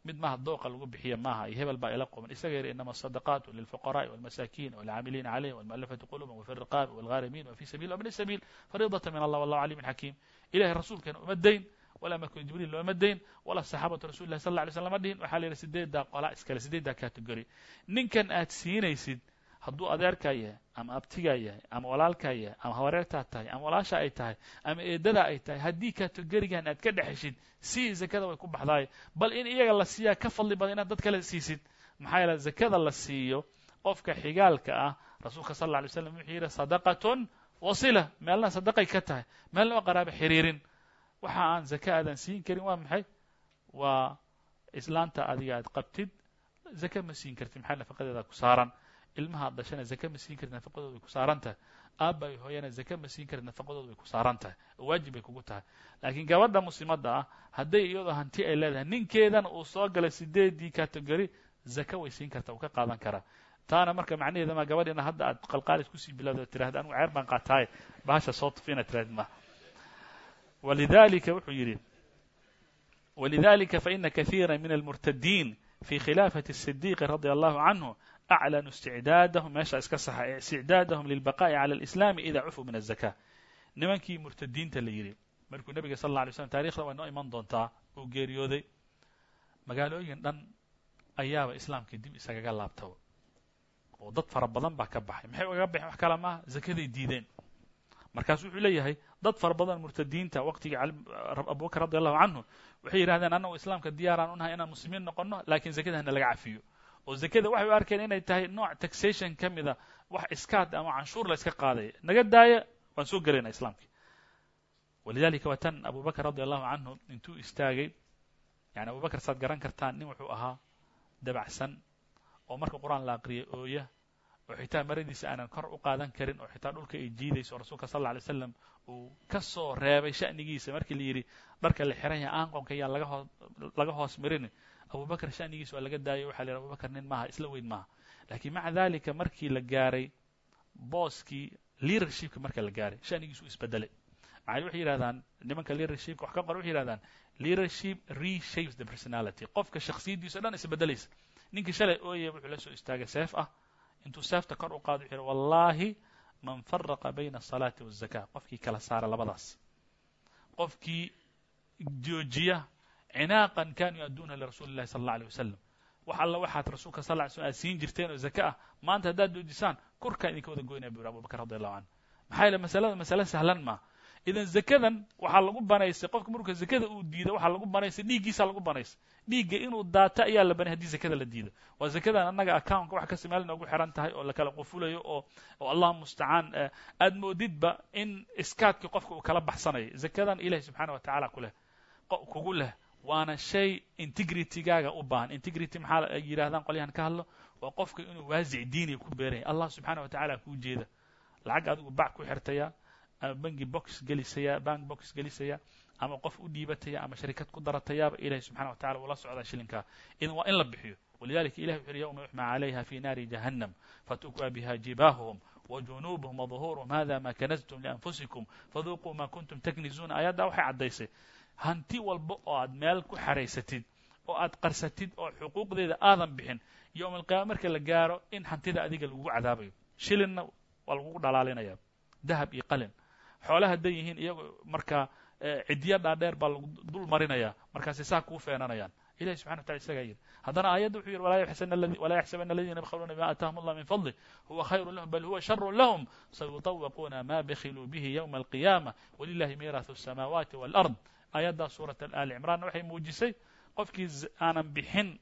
mid maaha dooqa lagu bixiya maaha iyo hebel baa ila quman isaga yidhi inama asadaqaatu lilfuqaraءi walmasaakin walcaamiliina calayhim walmualafati quluban wafi riqaabi walghaarimiin wafi sabil wabni sabiil. Fariidata min allah wallahu caliimun xakiim ilahay rasuulkeena uma dayn walaa malku jibriil looma dayn walaa saxaabatu rasuli sal lla alay slam ma dhihin. Waxaa la yidhi sideeddaa qola iskale sideeddaa category. Ninkan aad siinaysid hadduu adeerkaa yahay ama abtigaa yahay ama walaalkaa yahay ama hawareertaa tahay ama walaasha ay tahay ama eedadaa ay tahay haddii categorigan aad ka dhexeshid si zakada way ku baxdaay bal in iyaga la siiyaa ka fadli badan inaad dad kale siisid. Maxaa yeele zakada la siiyo qofka xigaalka ah rasuulka sal alay slam wuxuu yidhi sadaqatun wasila. Meelna sadaqay ka tahay. Meelna waa qaraabo xiriirin. Waxa aan zaka aadan siin karin waa maxay? Waa islaanta adiga aad qabtid zaka ma siin kartid. Maxaa nafaqadeeda ku saaran ilmaha dhashana zaka ma siin kartid nafaqadooda way ku saaran tahay. Aabay hooyana zaka ma siin kartid nafaqadooda way ku saaran tahay. Waajib bay kugu tahay. Laakiin gabadha muslimadda ah hadday iyadoo hanti ay leedahay ninkeedana uu soo galay sideedii category zaka way siin kartaa uu ka qaadan karaa taana marka macnaheeda ma gabadhiina hadda aad qalqaalis ku sii bilowda tirahda anigu ceer baan qaataaye bahasha soo tufi inaad ma. Walidalika wuxuu yidhi walidalika faina kahiira min almurtadiin fi khilaafati الsidiqi radia allahu canhu aclanu isticdaadahum meesha iska saxa isticdaadahum lilbaqa'i cala alislaami ida cufuu min azaka nimankii murtadiinta la yidhi markuu nebiga sal alla alay slam taarikhda waa noo iman doontaa uu geeriyooday magaalooyin dhan ayaaba islaamkii dib isagaga laabtaba oo dad fara badan baa ka baxay maxay ugaga baxeen wax kale maaha zakaday diideen markaasu wuxuu leeyahay dad fara badan murtadiinta waqtigii abubakr radi allahu canhu waxay yidhahdeen annagu islaamka diyaaraan u nahay inaan muslimiin noqono laakiin zakada hana laga cafiyo oo zakada waxay u arkeen inay tahay nooc taxation ka mida wax iskaad ama canshuur la iska qaadaya naga daaya waan soo gelayna islaamkii. Walidalika waa tan abu bakr radi allahu canhu intuu istaagay yani abu bakr saad garan kartaan nin wuxuu ahaa dabacsan oo marka qur'aan la aqriyay ooya oo xitaa maradiisa aanan kor u qaadan karin oo xitaa dhulka ay jiidayso rasuulka sal alla alay slam uu ka soo reebay sha'nigiisa. Markii la yidhi dharka la xiran yahay aanqonka ayaa laga hoo laga hoos marin abubakr sha'nigiisa waa laga daayay waxa la yidhi abubakr nin maaha isla weyn maaha. Lakiin maca dalika markii la gaaray booskii leadershipka marka la gaaray sha'nigiisu isbedelay. Maxay waxay yidhahdaan nimanka leadershipka wax ka qor waxay yidhahdaan leadership reshapes the personality. Qofka shaksiyaddiisa o dhan isbedelaysa. Ninkii shalay ooyay wuxuu la soo istaagay seef ah intuu seefta kor u qaado wuxuu yidhi wallahi man faraqa bayna asalaati waazaka qofkii kala saara labadaas. Qofkii joojiya cinaaqan kanuu adduuna lirasuuli illahi sala alay wasalam wax alla waxaad rasuulka sal ly aad siin jirteen oo zaka ah maanta haddaad joojisaan korkaa idinka wada goynaya bu yuri abubakr radi allahu canhu maxaa yaele masalada masale sahlan maa idan zakadan waxaa lagu banaysay qofka marka zakada uu diido waxaa lagu banaysay dhiiggiisa lagu banaysay. Dhiigga inuu daato ayaa la banay haddii zakada la diido. Waa zakadan annaga accountka wax kasi meel noogu xiran tahay oo lakala qufulayo oo oo allah mustacaan aad moodidba in iskaadkii qofka uu kala baxsanayo zakadan ilahi subxaana wa tacala kuleh kugu leh waana shay integritygaaga u baahan. Integrity maxaa ay yidhahdaan qolyahan ka hadlo. Waa qofka inuu waasic diiniya ku beeranya allah subxaana wa tacala kuu jeeda. Lacag adigu bac ku xirtaya ama bangi box gelisaya bank box gelisaya ama qof u dhiibataya ama sharikad ku daratayaaba ilahi subxana wa tacala uula socdaa shilinkaa idan waa in la bixiyo. Walidalika ilahi wuxu uhi yawma yuxma calayha fi naari jahannam fatukwa biha jibaahuhum wajunuubuhum waduhuuruhum hada ma kanaztum lianfusikum faduuquu ma kuntum taknizuuna aayaddaa waxay caddaysay hanti walba oo aad meel ku xaraysatid oo aad qarsatid oo xuquuqdeeda aadan bixin yowma alqiyama marka la gaaro in hantida adiga lagugu cadaabayo shilinna waa lagugu dhalaalinaya dahab iyo qalin xoole hadday yihiin iyagoo markaa ciddiya dhaadheer baa lagu dul marinaya markaasay saa kuu feenanayaan ilahi subxana wa tala isagaa yidhi haddana aayadda wuxuu yidhi walaa yaxsabana aladiina yabkhaluuna bima aataahum allah min fadlih huwa khayru lahum bal huwa sharu lahum sayuطawaquuna ma bakhiluu bihi ywma alqiyaama walilahi miirahu الsamaawaati wاlard aayaddaa suurat ali cimraanna waxay muujisay qofkii aanan bixin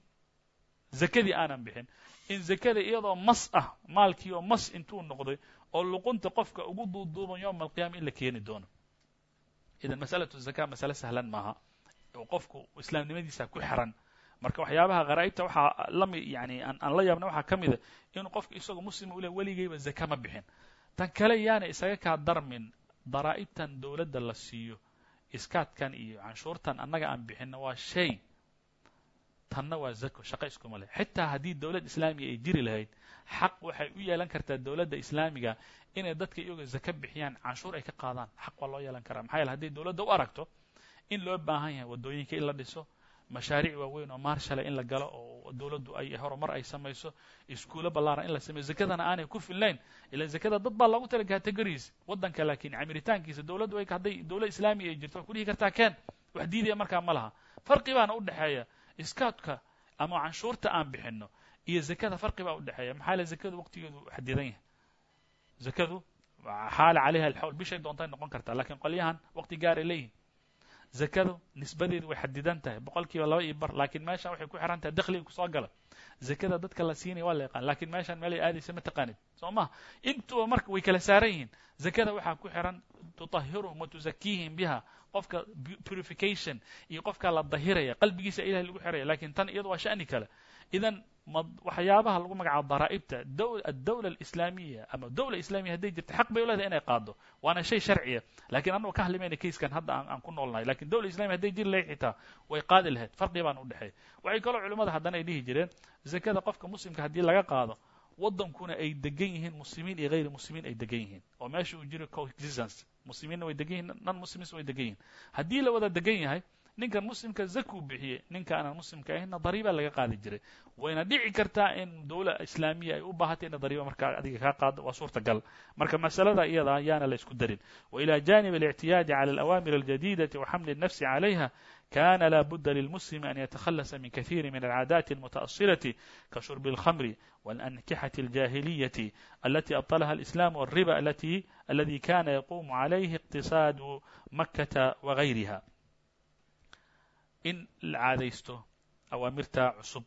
zakadii aanan bixin. In zakada iyadoo mas ah maalkii oo mas intuu noqday oo luqunta qofka ugu duuduuban yowma alqiyama in la keeni doono. Idan masalatu zaka masale sahlan maaha. Oo qofku islaamnimadiisa ku xiran. Marka waxyaabaha kharaa'ibta waxaa lami yani aan la yaabna waxaa ka mida inuu qofka isagoo muslima u le weligayba zaka ma bixin. Tan kale yaana isaga kaa darmin daraa'ibtan dowladda la siiyo iskaadkan iyo canshuurtan annaga aan bixinno waa shay. Tanna waa zako shaqo iskuma leh. Xitaa haddii dowlad islaamiga ay jiri lahayd xaq waxay u yeelan kartaa dowladda islaamiga inay dadka iyagoo zaka bixiyaan canshuur ay ka qaadaan. Xaq waa loo yeelan karaa. Maxaa yaele hadday dowladda u aragto in loo baahan yahay waddooyinka in la dhiso mashaariic waaweyn oo maarshala in la galo oo dowladdu ay horumar ay samayso iskuulo ballaaran in la sameyo zakadana aanay ku filnayn ila zakada dad baa loogu tala categoriis waddanka laakiin camiritaankiisa. Dowladdu ay hadday dowlad islaamiya ay jirto ku dhihi kartaa keen. Wax diidaya markaa ma laha. Farqi baana u dhexeeya iskaadka ama canshuurta aan bixinno iyo zakada farqi baa u dhexeeya. Maxaa le zakadu waqtigeedu xadidan yahay? Zakadu xaala calayha alxawl bishay doontay noqon kartaa lakiin qolyahan waqti gaaray leeyihiin zakadu nisbadeedu way xadidan tahay. Boqol kiiba laba iyo bar. Laakiin meeshan waxay ku xiran tahay dakhliga ku soo gala. Zakada dadka la siinaya waa la yaqaan. Lakiin meeshan meelay aadaysa ma taqaanid. Soo maha intuba marka way kala saaran yihiin zakada waxaa ku xiran tutahiruhum wa tuzakiihim biha. Qofka purification iyo qofkaa la dahiraya qalbigiisa ilahay lagu xiraya. Lakin tan iyadu waa sha'ni kale idan waxyaabaha lagu magacaabo daraa'ibta addawla alislaamiya ama dowla islamiya hadday jirta xaq bay u leedahay inay qaado waana shay sharciya lakiin annago ka hadlimayna kayskan hadda aan ku noolnahay. Lakin dowla islamiya hadday jiri lahayd xitaa way qaadi lahayd. Farqi baan u dhexeeya waxay kaloo culimmada haddana ay dhihi jireen zakada qofka muslimka haddii laga qaado waddankuna ay degan yihiin muslimiin iyo hayri muslimiin ay degan yihiin. Oo meesha uu jiro coexistence. Muslimiinna way degan yihiin non muslims way degan yihiin haddii la wada degan yahay ninkan muslimka zakuu bixiyey ninka aanan muslimka ahaynna dariiba laga qaadi jiray wayna dhici kartaa in dowla islaamiya ay u baahatay ina dariiba markaa adiga kaa qaado waa suurtagal marka masalada iyada yaana la isku darin wailى janib الاctiyaadi calى اlأwamir الjadيdaةi وxaml الnafsi عalayha kana la budda lilmuslimi an yatakhallasa min kaثيiri min alcaadaati الmutaأصilaةi kashurb الkhamri wاlankixaةi الjahiliyaةi alati abطlha الإslam والriba aladi kana yaqumu عalayhi اqtisaadu makata وغayriha in la caadaysto awaamirta cusub.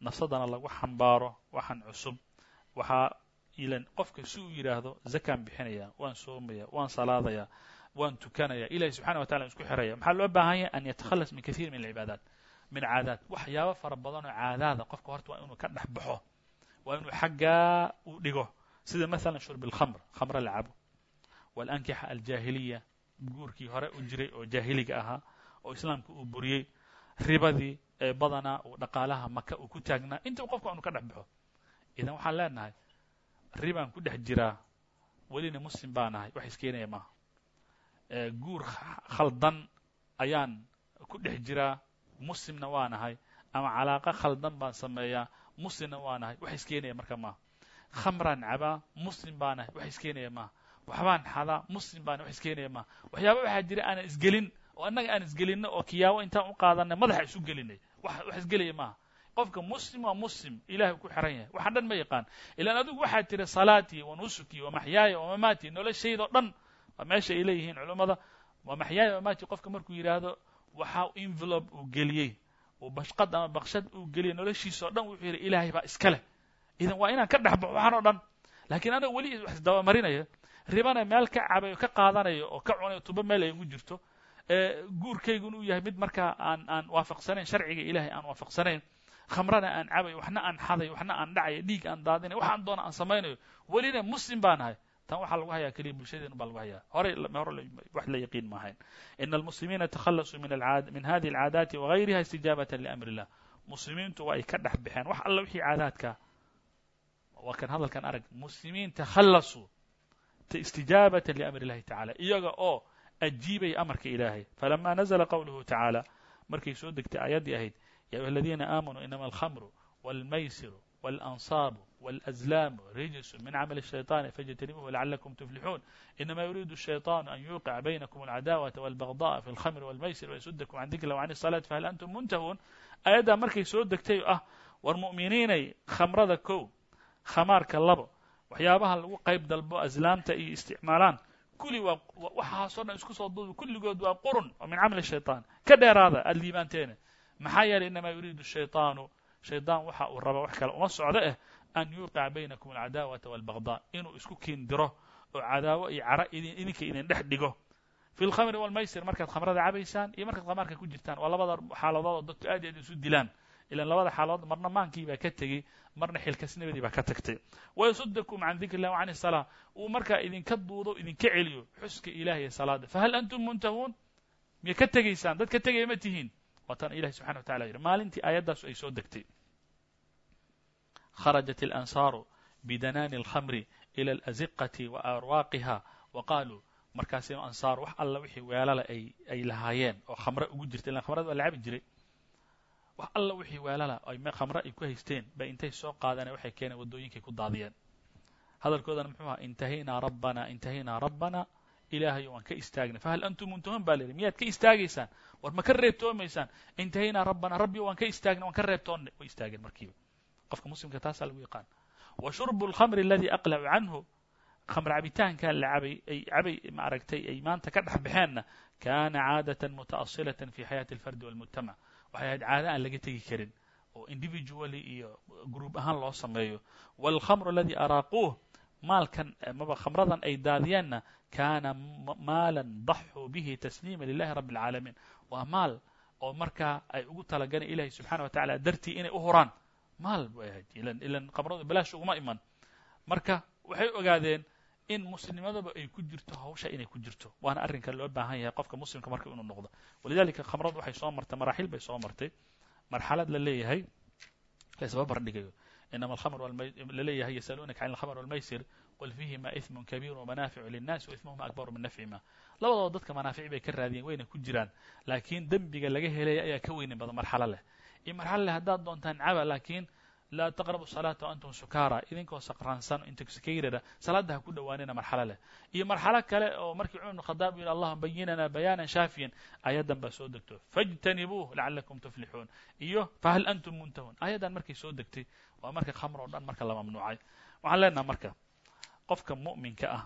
Nafsadana lagu xambaaro waxaan cusub. Waxaa ilan qofka si uu yidhaahdo zakaan bixinaya waan soomaya waan salaadaya waan tukanaya ilahi subxana wa tacala isku xiraya. Maxaa loo baahan yahay? An yatakhalas min kahiir min alcibaadaat min caadaat. Waxyaabo fara badan oo caadaada qofka horta waa inuu ka dhex baxo waa inuu xaggaa u dhigo. Sida maala shurb alkhamr khamre la cabo walankixa aljaahiliya guurkii hore u jiray oo jaahiliga ahaa oo islaamka uu buriyey ribadii ee badanaa uu dhaqaalaha maka uu ku taagnaa inta qofka anu ka dhex baxo. Idan waxaan leenahay ribaan ku dhex jiraa welina muslim baa nahay wax iskeenaya maaha. Guur khaldan ayaan ku dhex jiraa muslimna waa nahay ama calaaqa khaldan baan sameeyaa muslimna waa nahay wax iskeenaya marka maaha. Khamraan cabaa muslim baa nahay wax iskeenaya maaha. Waxbaan xadaa muslim baa nahay wax iskeenaya maaha. Waxyaaba waxaa jira aanan isgelin oo annaga aan isgelinno oo kiyaabo intaan u qaadanay madaxa isu gelinay. Wax isgelaya maaha. Qofka muslim waa muslim ilahay ku xiran yahay. Waxaan dhan ma yaqaan. Ilaan adigu waxaad tiri salaatii wa nusuki wa maxyaaya wa mamaati noloshaydo dhan waa meesha ay leeyihiin culummada waa maxyaaya mamaati qofka markuu yidhaahdo waxaa envelope uu geliyey uu bashqad ama bakshad uu geliyey noloshiisa o dhan wuxuu yidhi ilaahay baa iska leh. Idan waa inaan ka dhex baxo waxaan oo dhan. Laakiin anaga weli wax isdabamarinaya ribana meel ka cabayo ka qaadanayo oo ka cunayo tuba meel ay ugu jirto guurkaygun uu yahay mid markaa aan aan waafaqsanayn sharciga ilahay aan waafaqsanayn khamrana aan cabayo waxna aan xadayo waxna aan dhacayo dhiig aan daadinayo waxaan doona aan samaynayo welina muslim baa nahay tan waxaa lagu hayaa keliya bulshadeenu baa lagu hayaa. Horey hore wax la yaqiin maahayn ina almuslimiina takhalasuu min hadihi alcaadaati wagayriha istijaabatan liamri muslimiintu waa ay ka dhex baxeen wax alla wixii caadaadka. Waa kan hadalkan arag muslimiin takhalasuu istijaabatan liamri illahi tacala iyaga oo ajiibaya amarka ilaahay falama nazla qowluhu tacaala markay soo degtay aayaddii ahayd ya ayuha aladiina aamanuu inama alkhamru wاlmaysiru wاlansaabu wاlأzlaamu rijsu min camali الshayطani fاjtanibuuhu lacalakum tuflixuun inama yuriidu الshayطaanu an yuqica baynakum alcadaawata wاlbagضaءa fi اlkhamri wاlmaysir wayasudakum can dikri wa can الصalaati fahal antum muntahuun aayaddaa markay soo degtay oo ah war mu'miniinay khamrada kow khamaarka labo waxyaabaha lagu qayb dalbo aslaamta iyo isticmaalaan kuli waa waxaasoo dhan isku soo duubi kulligood waa qurun oo min camali shayطaan ka dheeraada aad liibaanteena maxaa yeelay inamaa yuriidu shayطaanu shaydaan waxa uu raba wax kale uma socdo ah an yuuqica baynakum alcadaawata walbagdaa inuu isku kiindiro oo cadaawo iyo cara idinka idin dhex dhigo. Fi lkhamri walmaysir markaad khamrada cabaysaan iyo markaad khamaarka ku jirtaan waa labada xaaladood dadku aad iyo aad isu dilaan ilan labada xaaladood marna maankii baa ka tegey marna xilkasnibadii baa ka tagtay wayasudakum can dikri illah wa can الsalaa uu markaa idinka duudo idinka celiyo xuska ilahi iyo salaada fahal antum muntahuun miya ka tegaysaan dad ka tegaya ma tihiin waa tan ilahi subxana wa tacala yidhi maalintii aayaddaasu ay soo degtay kharajat اlansaaru bidanaani اlkhamri ila alaziqati wa arwaaqiha wa qaaluu markaasi ansaar wax alla wixii weelala ay ay lahaayeen oo khamre ugu jirta ilan khamrada waa la cabi jiray wax alla wixii weelala ay khamre ay ku haysteen bay intay soo qaadeen waxay keeneen waddooyinkay ku daadiyeen. Hadalkoodana muxuu ahaa intahaynaa rabbana intahaynaa rabbana ilaahay waan ka istaagnay fahal antum muntahuun? Baa la yidhi miyaad ka istaagaysaan? War ma ka reebtoomaysaan? Intahaynaa rabbana rabbi waan ka istaagnay waan ka reebtoonnay way istaageen markiiba. Qofka muslimka taasaa lagu yaqaan. Wa shurbu alkhamri aladii aqlacu canhu khamr cabitaanka la cabay ay cabay maaragtay ay maanta ka dhex baxeenna kaana caadatan muta'asilatan fi xayaati alfardi walmujtamac waxay ahayd caado aan laga tegi karin oo individually iyo group ahaan loo sameeyo. Waalkhamru aladii araaquuh maalkan maba khamradan ay daadiyeenna kaana maalan daxuu bihi tasliima lilahi rabbi alcaalamiin waa maal oo markaa ay ugu talagaleen ilahi subxana wa tacala dartii inay u huraan maal bay ahayd. Ilan ilan khamradu balaash uguma iman. Marka waxay ogaadeen in muslimadaba ay ku jirto hawsha inay ku jirto. Waana arrinka loo baahan yahay qofka muslimka marka inuu noqdo. Walidalika khamradu waxay soo martay maraaxil bay soo martay. Marxalad la leeyahay laysba bardhigayo inama alkhamr la yasaluunaka can alkhamr walmaysir qul fiihima ismun kabiir wamanaaficu linnaasi waismuhuma akbaru min nafcihima labadooda dadka manaafici bay ka raadiyeen wayna ku jiraan. Laakiin dembiga laga helaya ayaa ka weynin badan marxalo leh. Iyo marxalo leh haddaad doontaan caba laakiin laa taqrabu salaata antum sukaara. Idinkoo saqraansan intoxicated salaada ha ku dhowaanina marxalo leh. Iyo marxalo kale oo markii cumar bn khadaab yidhi allahuma bayinana bayaanan shaafiyan ayadan baa soo degto. Fajtanibuuh lacalakum tuflixuun iyo fahal antum muntahuun ayadan markay soo degtay waa marka khamr oo dhan marka la mamnuucay. Waxaan leenaha marka qofka mu'minka ah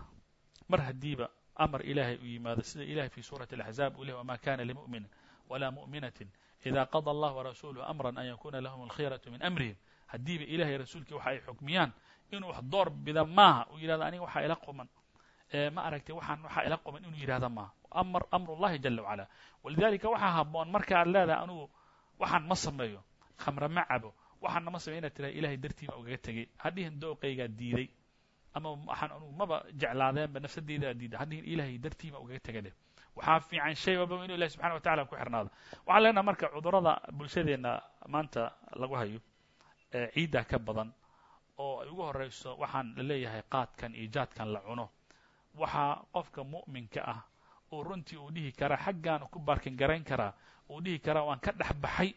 mar haddiiba amar ilaahay u yimaado sida ilahay fi suurati alaxzaab uu leh wama kana limu'minin walaa mu'minatin ida qada allah warasuuluhu amran an yakuna lahum alkhiyaratu min amrihim haddiiba ilahay rasuulkii waxa ay xukmiyaan inuu wax door bida maaha uu yidhahdo aniga waxaa ila quman. Ma aragtay waxaan waxaa ila quman inuu yidhahda maaha. Amar amrullahi jala wacala. Walidalika waxaa haboon marka aad leedahay anugu waxaan ma sameeyo khamre ma cabo waxaana ma sameyo inaad tiraha ilahay dartiiba ugaga tegay hadhihin dooqaygaa diiday ama waxaan anugu maba jeclaadeenba nafsadeydaa diiday hadhihin ilahay dartiiba ugaga tega waxaa fiican shay walbaba inuu ilahi subxana wa tacala ku xirnaado. Waxaan leenaha marka cudurrada bulshadeenna maanta lagu hayo ciiddaa ka badan. Oo ay ugu horeyso waxaan la leeyahay qaadkan iyo jaadkan la cuno. Waxaa qofka mu'minka ah uu runtii uu dhihi karaa xaggaana ku baarkin garayn karaa uu dhihi karaa waan ka dhex baxay.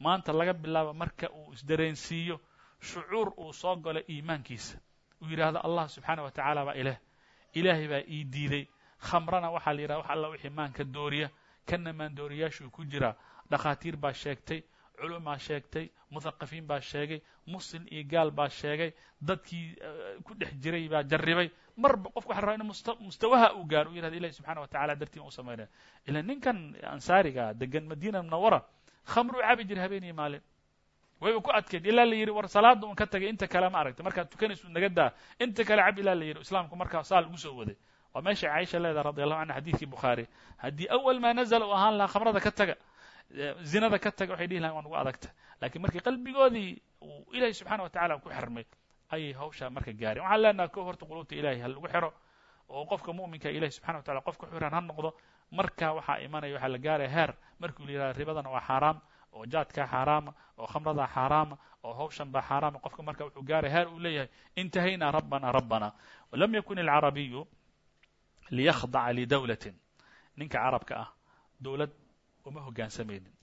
Maanta laga bilaabo marka uu isdareensiiyo shucuur uu soo galo iimaankiisa. Uu yidhaahdo allah subxaana wa tacaala baa ileh ilaahay baa ii diiday. Khamrana waxaa la yidhahda wax alla wixii maanka dooriya kana maandooriyaashuu ku jiraa dhakhaatiir baa sheegtay culumaa sheegtay muthaqafiin baa sheegay muslim iyo gaal baa sheegay dadkii ku dhex jiray baa jarribay. Marba qofka waxa rabaa inu mustawaha uu gaaro u yirahda ilahi subxana wa tacala dartiin u samaynaya ila ninkan ansaariga degan madiina munawara khamruu cabi jira habeeniyo maalin. Wayba ku adkeyd ilaa la yidhi war salaada un ka tagay inta kale ma aragtay. Markaad tukanaysu naga daa. Inta kale cab ilaa la yidhi islaamku markaa saa lagu soo waday. Waa meesha caaisha leedaha radi allahu canha xadiidkii bukhaari. Haddii awal maa nazala u ahaan lahaa khamrada ka taga zinada ka taga waxay dhihi lahayn waa nugu adagta lakiin markii qalbigoodii uu ilaahay subxana wa tacala ku xirmay ayay hawshaa marka gaareen. Waxaan leenaha ko horta quluubta ilahay ha lagu xiro oo qofka mu'minka ilahi subxana wa tacala qofka xiran ha noqdo. Marka waxaa imanaya waxaa la gaaraya heer. Markuu la yihahdo ribadana waa xaaraam oo jaadkaa xaaraama oo khamradaa xaaraama oo hawshan xaaraama qofka marka wuxuu gaaraya heer uu leeyahay intahaynaa rabbana rabbana. Walam yakun alcarabiyu liyakhdaca lidawlatin ninka carabka ah dowlad uma hogaansamaynin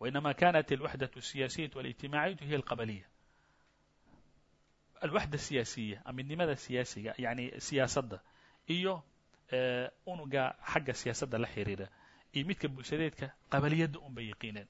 wainama kanat alwaxdaة الsiyaasiyaة واlijtimaaciyatu hiy alqabaliya alwaxda siyaasiya amidnimada siyaasiga yani siyaasadda iyo unuga xagga siyaasadda la xiriira iyo midka bulshadeedka qabaliyadda un bay yaqiineen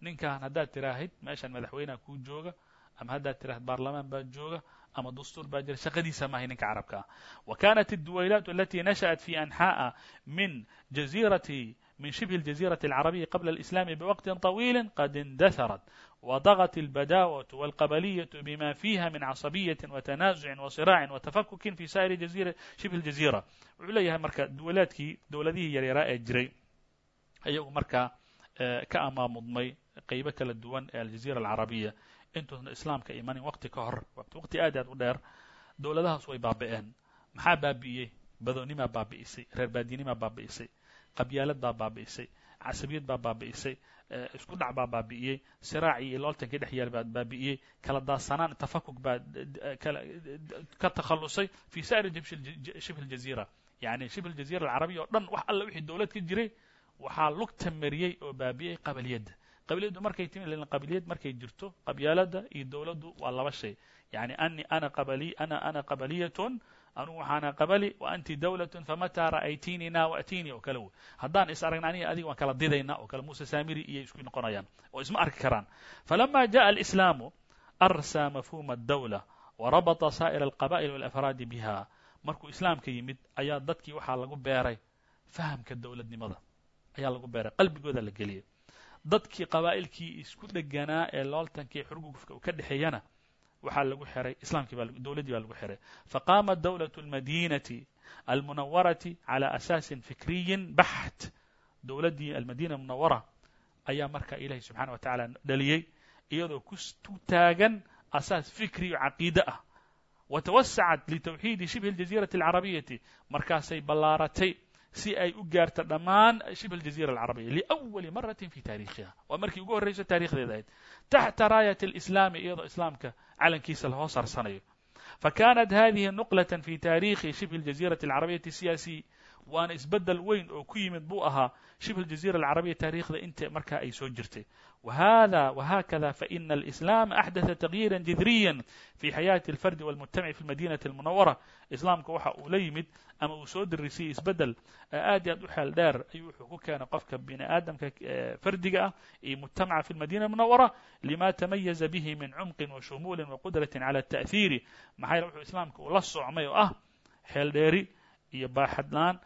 ninkan haddaad tiraahid meeshan madaxweyneha kuu jooga ama haddaad tiraahid baarlamaan baa jooga ama dastuur baa jira shaqadiisa maahay ninka carabka ah wa kanat الduwaylaat alati nashaأat fi anxaءa min jazirati من شبه الجزيرة العربية قبل الإسلام بوقت طويل قد اندثرت وضغت البداوة والقبلية بما فيها من عصبية وتنازع وصراع وتفكك في سائر جزيرة شبه الجزيرة وعليها مركا دولادكي دولديه يريراء جري أيو مركا كأما مضمي قيبة كلا الدوان الجزيرة العربية انتو الإسلام كإيمان وقت كهر وقت وقت آداد ودير دولدها سوي بابئين محا بابئيه بدونيما بابئيسي رير بادينيما بابئيسي qabyaalad baa baabi'isay casabiyad baa baabi'isay isku dhac baa baabi'iyey siraacii iyo looltankii dhex baa baabi'iyey kala daadsanaan tafakuk baa ka takhallusay fi sa'iri shibh aljaziira. Yani shibh aljaziira alcarabiya oo dhan wax alla wixii dowlad ka jiray waxaa lugta mariyey oo baabi'ey qabaliyadda qabaliyaddu markay timi qabiliyad markay jirto qabyaalada iyo dowladdu waa laba shay. Yani ani ana qabali ana ana qabaliyatun anugu waxaana qabali wa anti dawlatun famataa ra'aytinina waatiinii oo kale wey haddaan is aragna aniga adiga waan kala didayna oo kale muuse saamiri iyay isku noqonayaan oo isma arki karaan. Falama jaءa alislaamu arsaa mafhuma اdawla warabata saa'ir alqaba'il walafraadi biha markuu islaamka yimid ayaa dadkii waxaa lagu beeray fahamka dowladnimada ayaa lagu beeray qalbigooda la geliyay. Dadkii qabaa'ilkii isku dheganaa ee looltankii xurgufka ka dhexeeyana waxaa lagu xiray islaamkii baa dowladdii baa lagu xiray faqaama dawlaة اlmadinati almunawarati calى asaasin fikriyin baxt dowladdii almadina munawara ayaa marka ilahi subxana wa tacaala dhaliyey iyadoo ku taagan asaas fikri o caqiide ah watawasacat litawxiidi shibhi اljaziirati اlcarabiyati markaasay ballaaratay si ay u gaarto dhammaan shibh aljaziira alcarabiya liأwali marati fi taariikhiha waa markii ugu horreyso taarikhdeeda ahayd taxta raayat اlislaami iyadoo islaamka calankiisa lahoo sarsanayo fakanat hadihi nuqlaة fi taarikhi shibh اljaziirati alcarabiyati siyaasiy waana isbedel weyn oo ku yimid buu ahaa shibh اljaziira alcarabiya taarikhda inta markaa ay soo jirtay whada whakada faina alislaama axdatha tagyiira jidriya fi xayaati alfardi walmujtamaci fi lmadinati almunawara islaamka waxa uu la yimid ama uu soo dirisiyey isbeddel aad iyo aad u xeel dheer ayuu wuxuu ku keenay qofka bini aadamka fardiga ah iyo mujtamaca fi lmadina almunawara lima tamayaza bihi min shumuulin wa qudratin cala ata'hiiri maxaa yele wuxuu islaamka uu la socmay oo ah xeel dheeri iyo baaxadlaan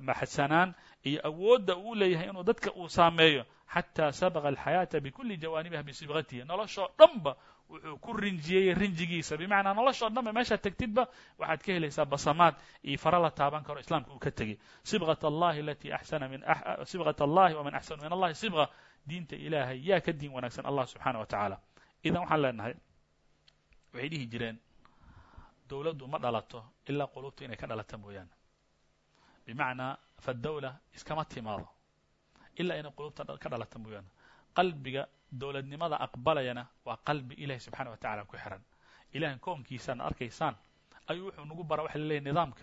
baxsanaan iyo awoodda uu leeyahay inuu dadka uu saameeyo xataa sabaqa alxayaata bikuli jawaanibiha bisibqatihi noloshoo dhanba wuxuu ku rinjiyey rinjigiisa. Bimacnaa noloshoo dhanba meeshaad tegtidba waxaad ka helaysaa basamaad iyo fara la taaban karo islaamka uu ka tegey. Sibqat allahi alatii axsana min ah, ah, sibqat allahi waman axsanu min allahi sibqa. Diinta ilaahay yaa ka diin wanaagsan allah subxaana wa tacaala. Idan waxaan leenahay waxay dhihi jireen dowladdu ma dhalato ilaa qulubta inay ka dhalata mooyaane bimacnaa fadawla iskama timaado ilaa inay qulubta ka dhalata mooyaane qalbiga dowladnimada aqbalayana waa qalbi ilahi subxana wa tacala ku xiran ilahay koonkiisaana arkaysaan ayuu wuxuu nagu bara waxa laleeyahy nidaamka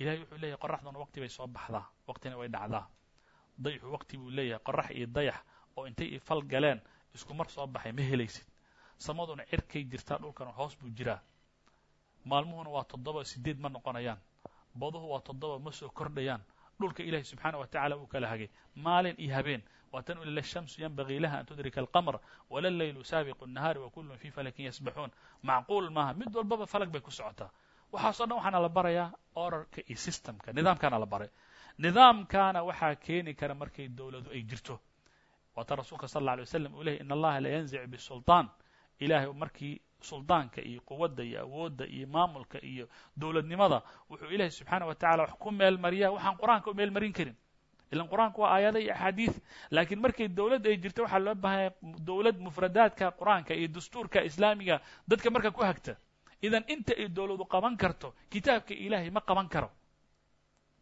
ilahay wuxuu leeyahay qoraxduna waqti bay soo baxdaa waqtina way dhacdaa dayxu waqti buu leeyahay qorax iyo dayax oo intay fal galeen isku mar soo baxay ma helaysid samaduna cirkay jirtaa dhulkana hoos buu jiraa maalmuhuna waa toddoba sideed ma noqonayaan baduhu waa toddoba ma soo kordhayaan. Dhulka ilahi subxaana wa tacala uu kala hagay. Maalin iyo habeen. Waatan shamsu yanbagii laha an tudrika alqamr wala leylu saabiqu nahaari wakullun fii falakin yasbaxuun. Macquul maaha. Mid walbaba falag bay ku socotaa. Waxaasoo dhan waxaana la barayaa orarka iyo systemka. Nidaamkaana la baray. Nidaamkaana waxaa keeni kara markay dowladu ay jirto. Waata rasuulka sal alla alay waslam uu lehy in allaha la yanzic bisulطaan ilahay markii suldaanka iyo quwadda iyo awoodda iyo maamulka iyo dowladnimada wuxuu ilaahay subxaana wa tacala wax ku meel mariyaa waxaan qur'aanka u meel marin karin. Ilan qur'aanku waa aayada iyo axaadiid laakiin markay dowladd ay jirto waxaa loo baahanya dowlad mufradaadka qur'aanka iyo dastuurka islaamiga dadka marka ku hagta idan inta ay dowladu qaban karto kitaabka ilaahay ma qaban karo.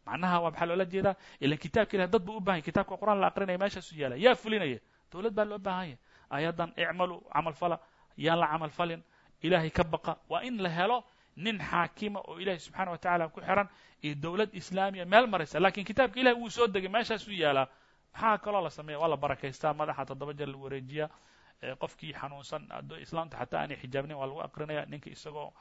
Macnaha waa maxaa loola jeedaa? Ilan kitaabka ilahay dad buu u bahanya kitabka qur'aan la aqrinaya meeshaasu yaalla yaa fulinaya. Dowlad baa loo baahanya ayadan icmalu camal fala yaan la camal falin ilaahay ka baqa waa in la helo nin xaakima oo ilahay subxaana wa tacala ku xiran iyo dowlad islaamiya meel maraysa. Lakin kitaabka ilahi wuu soo degay meeshaasuu yaalaa. Maxaa kaloo la sameeya? Waa la barakaystaa madaxa toddoba jeer lagu wareejiyaa qofkii xanuunsan islaamta xataa aanay xijaabnayn waa lagu aqrinaya ninka isagoo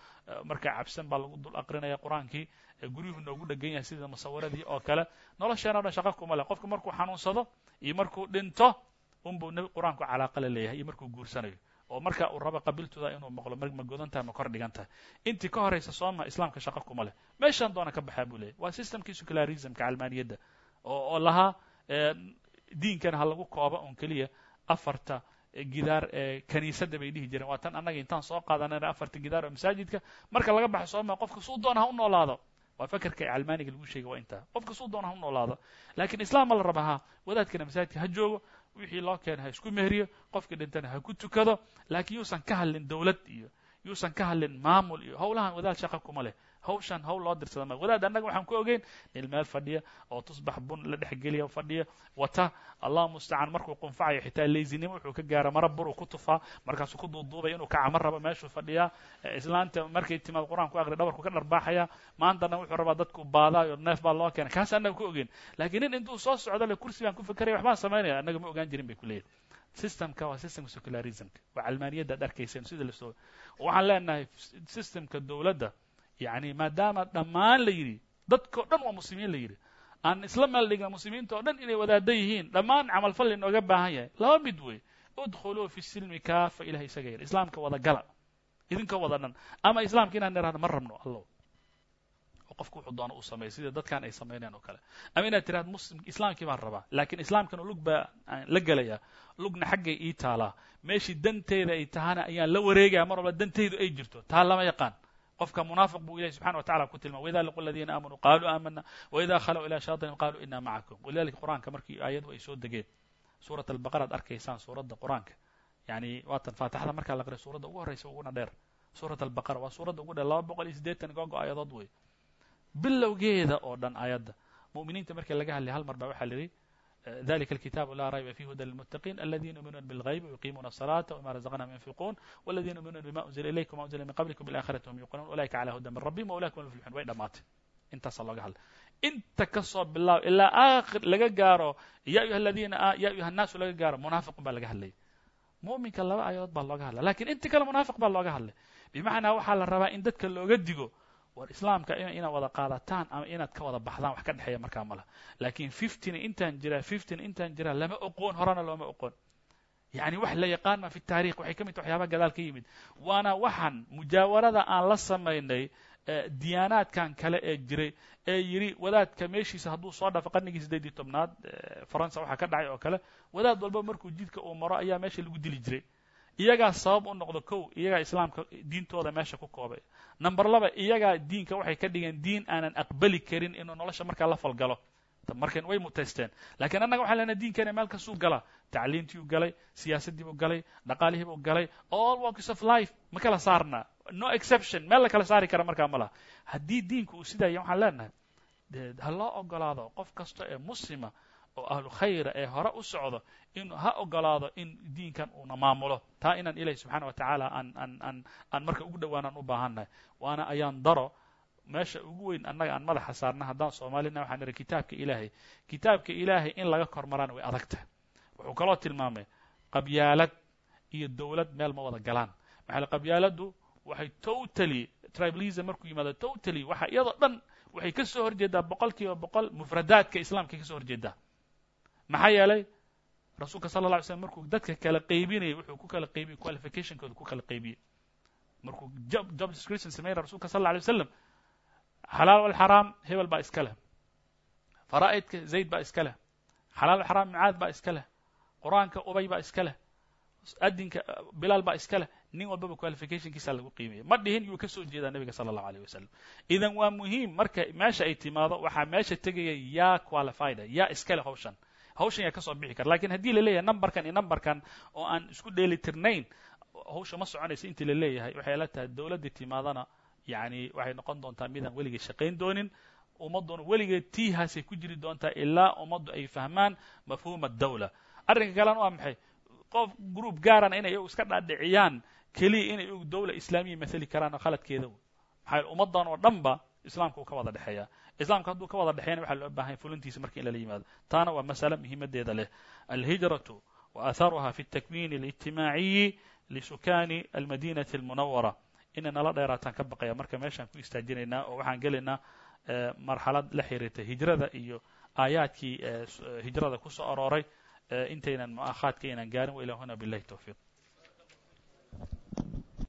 markaa cabsan baa lagu dul aqrinaya qur'aankii guryuhu noogu dhegan yahay sida musawiradii oo kale. Nolosheena o dhan shaqa kuma leh. Qofku markuu xanuunsado iyo markuu dhinto unbuu qur'aanku calaaqa la leeyahay iyo markuu guursanayo oo marka uu rabo qabiiltooda inuu maqlo ma godan tahay ma kor dhigan tahay intii ka horaysa sooma islaamka shaqa kuma leh. Meeshaan doona ka baxaa buu leeyahy waa systemkii secularismka calmaaniyadda oo lahaa diinkana ha lagu kooba un keliya afarta gidaar ee kaniisadda bay dhihi jireen. Waa tan annaga intaan soo qaadanayna afarta gidaar oo masaajidka marka laga baxo sooma qofka suu doona ha u noolaado. Waa fakerka calmaaniga lagu sheegay waa intaa. Qofka suu doona ha u noolaado. Laakiin islaam ma la raba ha wadaadkana masaajidka ha joogo wixii loo keena ha isku meheriyo qofkii dhintana ha ku tukado laakiin yuusan ka hadlin dowlad iyo yuusan ka hadlin maamul iyo howlahan wadaad shaqa kuma leh hawshan hawl loo dirsada ma wadaad annaga waxaan ku ogeyn nin meel fadhiya oo tusbax bun la dhexgeliya fadhiya wata allah mustacaan markuu qunfacayo xitaa leysinimo wuxuu ka gaara mara bur uu ku tufaa markaasuu ku duuduubaya inuu kacama rabo meeshuu fadhiyaa. Islaanta markay timaad qur'aan ku aqri dhabarku ka dharbaaxaya maantana wuxuu rabaa dadku baadaayo neef baa loo keenay. Kaas annaga ku ogeyn. Laakiin nin intuu soo socdo le kursi baan ku fekeraya waxbaan samaynaya annaga ma ogaan jirin bay ku leeyahy systemka waa systemka secularismka waa calmaaniyadda ad arkayseen sida la soo waxaan leenahay systemka dowladda yani maadaama dhammaan la yidhi dadkao dhan waa muslimiin la yidhi. Aan isla meel dhigna oo dhan inay wadaada yihiin dhammaan camalfal inooga baahan yahay. Laba mid wey udkhuluu fi silmi kaafa ilahay isaga yidhi islaamka wada gala. Idinka wada dhan. Ama islaamka inaan nirahno ma rabno allo oo qofku wuxuu doono uu sameeyo sida dadkan ay samaynayaan oo kale. Ama inaad tirahdo muslim islaamkii baan rabaa. Laakiin islaamkana lug baa la gelayaa lugna xaggay ii taalaa meeshii danteeda ay tahana ayaan la wareegaya mar walba dantaydu ay jirto. Taa lama yaqaan qofka munaafiq buu ilahi subxana wa tacala ku tilmay waida laqu aladiina aamanuu qaaluu aamana waida khalow ilaa shayaطinin qaluu ina macakum. Walidalika qur'aanka markii aayadu ay soo degeen suurat albaqara ad arkaysaan suuradda qur'aanka. Yani waatan faatixada markaa la aqriya suuradda ugu horreysa uguna dheer. Suurat albaqara waa suuradda ugu dheer laba boqol iyo siddeetan gogo aayadood wey bilowgeeda oo dhan aayadda mu'miniinta markii laga hadlay hal mar baa waxaa la yidhi ذلك الكتاب لا ريب فيه هدى للمتقين الذين يؤمنون بالغيب ويقيمون الصلاة وما رزقناهم ينفقون والذين يؤمنون بما أنزل إليكم وما أنزل من قبلكم بالآخرة هم يوقنون أولئك على هدى من ربهم وأولئك هم المفلحون way dhamaatay intaasa looga hadlay inta ka soo bilaabo ilaa aakhir laga gaaro ya ayuha aladiina ya ayuha الnaasu laga gaaro munaafiqun baa laga hadlayay mu'minka laba aayadood baa looga hadlay lakin inti kale munaafiq baa looga hadlay bimacnaa waxaa la rabaa in dadka looga digo war islaamka inaad wada qaadataan ama inaad ka wada baxdaan wax ka dhexeeya markaa mala laakiin fiftyna intaan jiraa fiftyna intaan jiraa lama oqoon horena looma oqoon. Yani wax la yaqaan ma fi taarikh waxay ka mid tahay waxyaabaha gadaal ka yimid. Waana waxaan mujaawarada aan la samaynay diyaanaadkan kale ee jiray ee yidhi wadaadka meeshiisa hadduu soo dhaafo qarnigii siddeed iyo tobnaad faransa waxaa ka dhacay oo kale wadaad walba markuu jidka uu maro ayaa meesha lagu dili jiray iyagaa sabab u noqdo kow iyagaa islaamka diintooda meesha ku koobay. Number laba iyagaa diinka waxay ka dhigeen diin aanan aqbali karin inuu nolosha markaa la falgalo. Markan way mutaysteen. Lakiin annaga waxaan leenahay diinkeena meel kastuu galaa tacliintiibuu galay siyaasaddiibuu galay dhaqaalihiibuu galay all walks of life ma kala saarna. No exception meel la kala saari kara markaa ma laha. Haddii diinku uu sidaaya waxaan leenahay ha loo ogolaado qof kasta ee muslima oo ahlu khayra ee hore u socdo inuu ha ogolaado in diinkan uuna maamulo. Taa inaan ilahi subxaana wa tacaala aan aan aan aan marka ugu dhowaanaan u baahannahay. Waana ayaan daro meesha ugu weyn annaga aan madaxa saarna haddaan soomaalina waxaan ihi kitaabka ilaahay. Kitaabka ilaahay in laga kormaraan way adag tahay wuxuu kaloo tilmaamay qabyaalad iyo dowlad meel ma wada galaan. Maxaa qabyaaladdu waxay totally tribalism markuu yimaado totally waxa iyadoo dhan waxay ka soo horjeedaa boqol kiiba boqol mufradaadka islaamka ka soo horjeedaa maxaa yeelay rasuulka sala lla ly slam markuu dadka kala qaybinayay wuxuu ku kala qaybiyey qualificationkooda ku kala qaybiyey. Markuu job description sameynaya rasulka sal alla alay waslam xalaal walxaraam hebel baa iska leh. Faraa'idka zayd baa iska leh. Xalaal walxaraam mucaad baa iska leh. Qur'aanka ubay baa iska leh. Adinka bilaal baa iska leh. Nin walbaba qualificationkiisa lagu qiimaya ma dhihin yuu ka soo jeedaa nebiga sala allahu alayh wasalam idan waa muhiim marka meesha ay timaado waxaa meesha tegaya yaa qualifida yaa iska leh hawshan hawshan yaa ka soo bixi kara. Lakin haddii la leeyahay numberkan iyo numberkan oo aan isku dheeli tirnayn hawsha ma soconaysa intii la leeyahay. Waxay la tahay dowladdii timaadana yani waxay noqon doontaa midaan weligay shaqayn doonin ummadduna weligeed tiihaasay ku jiri doontaa ilaa ummaddu ay fahmaan mafhuuma dawla. Arrinka kalena waa maxay? Qof group gaarana inay iyagu iska dhaadhiciyaan keliya inay iyagu dawla islaamiya mathali karaan oo khaladkeeda. Maxaa ummaddan oo dhan ba islaamka uu ka wada dhexeeya islaamka hadduu ka wada dhexeeyana waxaa loo baahanya fulintiisa marka in lala yimaado taana waa masale muhiimadeeda leh alhijratu wa aatharuha fi اtakwiin اlijtimaaciyi lisukani almadinati اlmunawara inay nala dheeraataan ka baqaya marka meeshaan ku istaajinaynaa oo waxaan gelaynaa marxalad la xiriirta hijrada iyo aayaadkii hijrada ku soo arooray intaynan mu'aakhaadka aynan gaarin wa ilaa huna billahi towfiiq